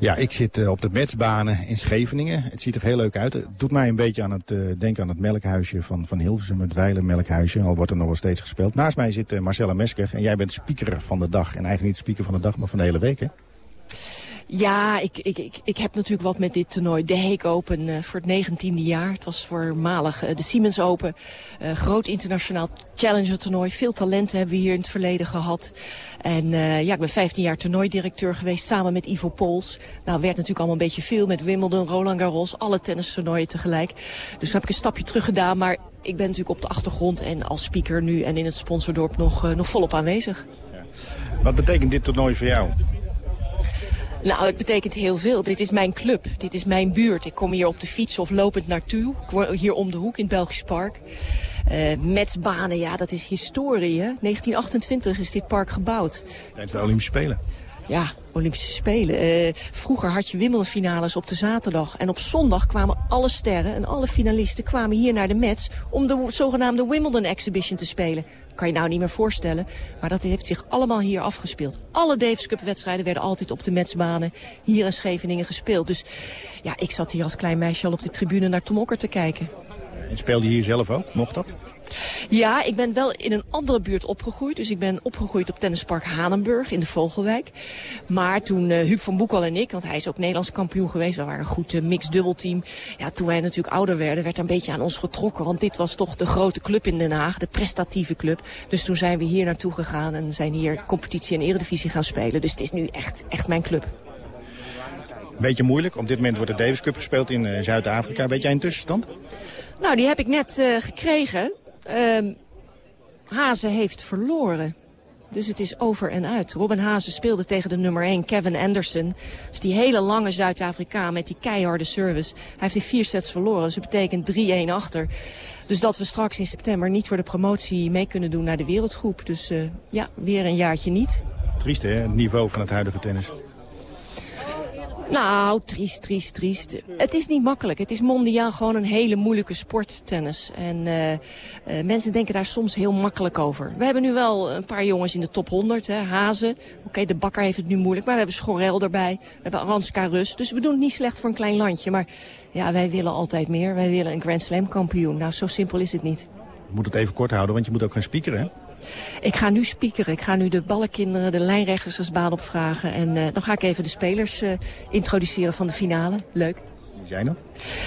Ja, ik zit uh, op de metsbanen in Scheveningen. Het ziet er heel leuk uit. Het doet mij een beetje aan het uh, denken aan het melkhuisje van, van Hilversum, het Weilenmelkhuisje. Al wordt er nog wel steeds gespeeld. Naast mij zit uh, Marcella Mesker en jij bent speaker van de dag. En eigenlijk niet speaker van de dag, maar van de hele week, hè? Ja, ik, ik, ik, ik heb natuurlijk wat met dit toernooi. De Heek Open uh, voor het negentiende jaar. Het was voormalig uh, de Siemens Open. Uh, groot internationaal challenger toernooi. Veel talenten hebben we hier in het verleden gehad. En ja, ik ben 15 jaar toernooidirecteur geweest samen met Ivo Pols. Nou, werd natuurlijk allemaal een beetje veel met Wimbledon, Roland Garros. Alle tennistoernooien tegelijk. Dus heb ik een stapje terug gedaan. Maar ik ben natuurlijk op de achtergrond en als speaker nu en in het sponsordorp nog, nog volop aanwezig. Ja. Wat betekent dit toernooi voor jou? Nou, het betekent heel veel. Dit is mijn club. Dit is mijn buurt. Ik kom hier op de fiets of lopend naartoe. Ik woon hier om de hoek in het Belgisch Park. Uh, Metsbanen, ja, dat is historie. Hè? 1928 is dit park gebouwd. Tijdens de Olympische Spelen. Ja, Olympische Spelen. Eh, vroeger had je Wimbledon-finales op de zaterdag. En op zondag kwamen alle sterren en alle finalisten kwamen hier naar de Mets... om de zogenaamde Wimbledon Exhibition te spelen. Kan je nou niet meer voorstellen. Maar dat heeft zich allemaal hier afgespeeld. Alle Davis Cup-wedstrijden werden altijd op de Metsbanen hier in Scheveningen gespeeld. Dus ja, ik zat hier als klein meisje al op de tribune naar Tom Okker te kijken. En speelde je hier zelf ook? Mocht dat? Ja, ik ben wel in een andere buurt opgegroeid. Dus ik ben opgegroeid op tennispark Hanenburg in de Vogelwijk. Maar toen uh, Huub van Boekel en ik, want hij is ook Nederlands kampioen geweest. We waren een goed uh, mixed dubbelteam. Ja, toen wij natuurlijk ouder werden, werd er een beetje aan ons getrokken. Want dit was toch de grote club in Den Haag, de prestatieve club. Dus toen zijn we hier naartoe gegaan en zijn hier competitie en eredivisie gaan spelen. Dus het is nu echt, echt mijn club. Beetje moeilijk. Op dit moment wordt de Davis Cup gespeeld in uh, Zuid-Afrika. Weet jij een tussenstand? Nou, die heb ik net uh, gekregen. Uh, Hazen heeft verloren. Dus het is over en uit. Robin Hazen speelde tegen de nummer 1, Kevin Anderson. Dus die hele lange Zuid-Afrikaan met die keiharde service. Hij heeft in vier sets verloren, dus dat betekent 3-1 achter. Dus dat we straks in september niet voor de promotie mee kunnen doen naar de wereldgroep. Dus uh, ja, weer een jaartje niet. Triest hè, het niveau van het huidige tennis. Nou, triest, triest, triest. Het is niet makkelijk. Het is mondiaal gewoon een hele moeilijke sport, tennis. En uh, mensen denken daar soms heel makkelijk over. We hebben nu wel een paar jongens in de top 100. Hè. Hazen, oké, de bakker heeft het nu moeilijk. Maar we hebben Schorel erbij. We hebben Aranska Rus. Dus we doen het niet slecht voor een klein landje. Maar ja, wij willen altijd meer. Wij willen een Grand Slam kampioen. Nou, zo simpel is het niet. Moet het even kort houden, want je moet ook gaan speakeren, hè? Ik ga nu spiekeren. Ik ga nu de ballenkinderen, de lijnrechters als baan opvragen. En uh, dan ga ik even de spelers uh, introduceren van de finale. Leuk. Wie zijn dat?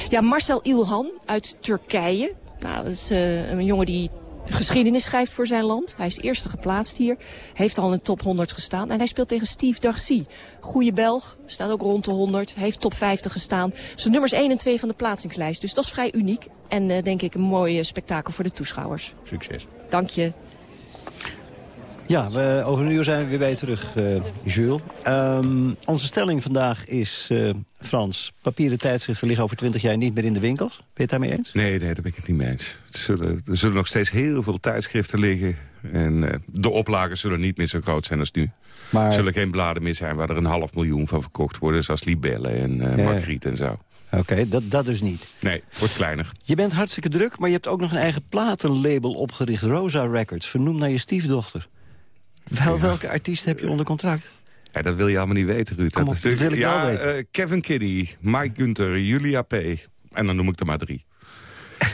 Ja, Marcel Ilhan uit Turkije. Nou, dat is uh, een jongen die geschiedenis schrijft voor zijn land. Hij is eerste geplaatst hier. Heeft al in de top 100 gestaan. En hij speelt tegen Steve Darcy. Goeie Belg. Staat ook rond de 100. Heeft top 50 gestaan. Zijn nummers 1 en 2 van de plaatsingslijst. Dus dat is vrij uniek. En uh, denk ik een mooi spektakel voor de toeschouwers. Succes. Dank je. Ja, we, over een uur zijn we weer bij je terug, uh, Jules. Um, onze stelling vandaag is, uh, Frans... papieren tijdschriften liggen over twintig jaar niet meer in de winkels. Ben je het daarmee eens? Nee, nee daar ben ik het niet mee eens. Er zullen, er zullen nog steeds heel veel tijdschriften liggen. En uh, de oplagen zullen niet meer zo groot zijn als nu. Maar... Er zullen geen bladen meer zijn waar er een half miljoen van verkocht worden... zoals Libelle en uh, ja. Margriet en zo. Oké, okay, dat, dat dus niet. Nee, wordt kleiner. Je bent hartstikke druk, maar je hebt ook nog een eigen platenlabel opgericht. Rosa Records, vernoemd naar je stiefdochter. Wel, welke artiest heb je onder contract? Ja, dat wil je allemaal niet weten, Ruud. Kom op, dat, dat wil ik ja, wel weten. Uh, Kevin Kiddy, Mike Gunther, Julia P. En dan noem ik er maar drie.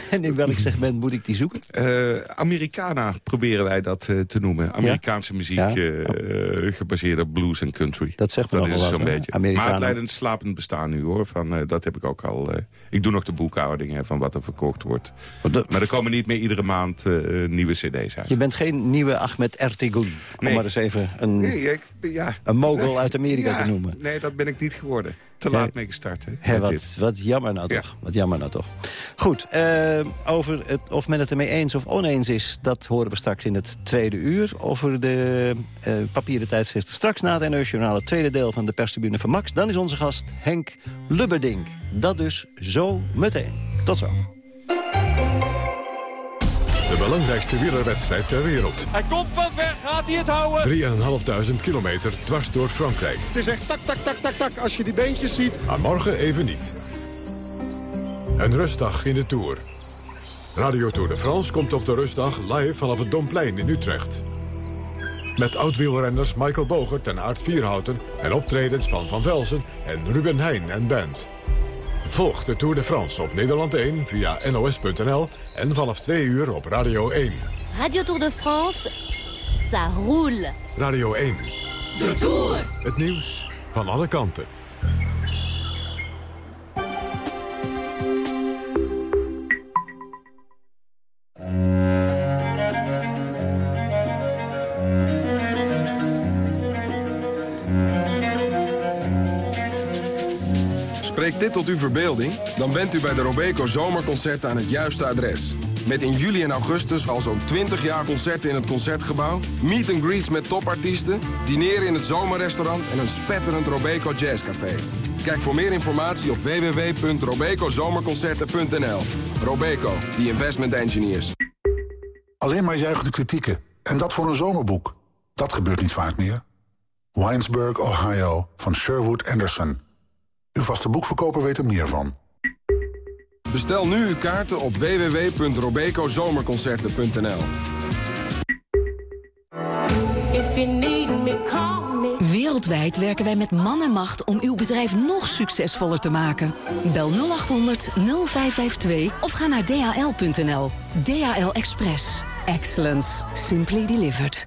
En in welk segment moet ik die zoeken? Uh, Americana proberen wij dat uh, te noemen. Amerikaanse ja? muziek ja? uh, gebaseerd op blues en country. Dat zegt me dat nog wel zo'n beetje. Americana. Maar het leidend slapend bestaan nu hoor. Van, dat heb ik ook al. ik doe nog de boekhouding hè, van wat er verkocht wordt. De... Maar er komen niet meer iedere maand nieuwe cd's uit. Je bent geen nieuwe Ahmed Ertegun. Nee. Om maar eens even een, nee, ik, ja. een mogul uit Amerika te noemen. Nee, dat ben ik niet geworden. Te laat mee gestart. Hè, wat, wat jammer nou toch. Wat jammer nou toch. Goed, uh, over het, of men het ermee eens of oneens is... dat horen we straks in het tweede uur. Over de uh, papieren tijdschriften. Straks na het NOS Journaal, het tweede deel van de perstribune van Max. Dan is onze gast Henk Lubberding. Dat dus zo meteen. Tot zo. De belangrijkste wielerwedstrijd ter wereld. Hij komt van ver, gaat hij het houden? 3.500 kilometer dwars door Frankrijk. Het is echt tak, tak, tak, tak, tak als je die beentjes ziet. Maar morgen even niet. Een rustdag in de Tour. Radio Tour de France komt op de rustdag live vanaf het Domplein in Utrecht. Met oud-wielrenners Michael Bogert en Aart Vierhouten... en optredens van Van Velsen en Ruben Heijn en band. Volg de Tour de France op Nederland 1 via nos.nl en vanaf 2 uur op Radio 1. Radio Tour de France, ça roule. Radio 1. De Tour. Het nieuws van alle kanten. Dit tot uw verbeelding? Dan bent u bij de Robeco Zomerconcerten aan het juiste adres. Met in juli en augustus al zo'n 20 jaar concerten in het Concertgebouw... meet and greets met topartiesten, dineren in het zomerrestaurant... en een spetterend Robeco Jazzcafé. Kijk voor meer informatie op www.robecozomerconcerten.nl. Robeco, the investment engineers. Alleen maar juichende kritieken. En dat voor een zomerboek. Dat gebeurt niet vaak meer. Winesburg, Ohio, van Sherwood Anderson. Uw vaste boekverkoper weet er meer van. Bestel nu uw kaarten op www.robecozomerconcerten.nl Wereldwijd werken wij met man en macht om uw bedrijf nog succesvoller te maken. Bel 0800 0552 of ga naar dhl.nl. DHL Express. Excellence. Simply delivered.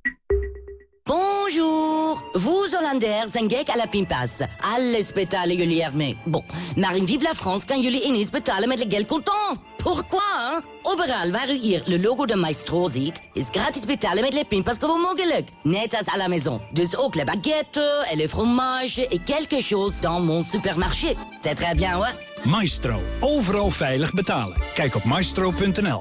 Bonjour Vous, Hollanders, zijn gek à la pinpas. Alles betalen jullie ermee. Bon, maar in Vive la France kan jullie ineens betalen met le geld contant. Pourquoi? Overal waar u hier le logo de Maestro ziet, is gratis betalen met le pinpas gewoon mogelijk. Net als à la maison. Dus ook le baguette, et le fromage, et quelque chose dans mon supermarché. C'est très bien, hoor. Maestro. Overal veilig betalen. Kijk op maestro.nl.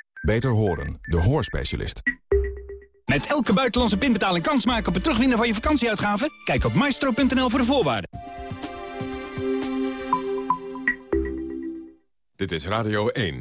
Beter horen, de hoorspecialist. Met elke buitenlandse pinbetaling kans maken op het terugwinnen van je vakantieuitgaven? Kijk op maestro.nl voor de voorwaarden. Dit is Radio 1.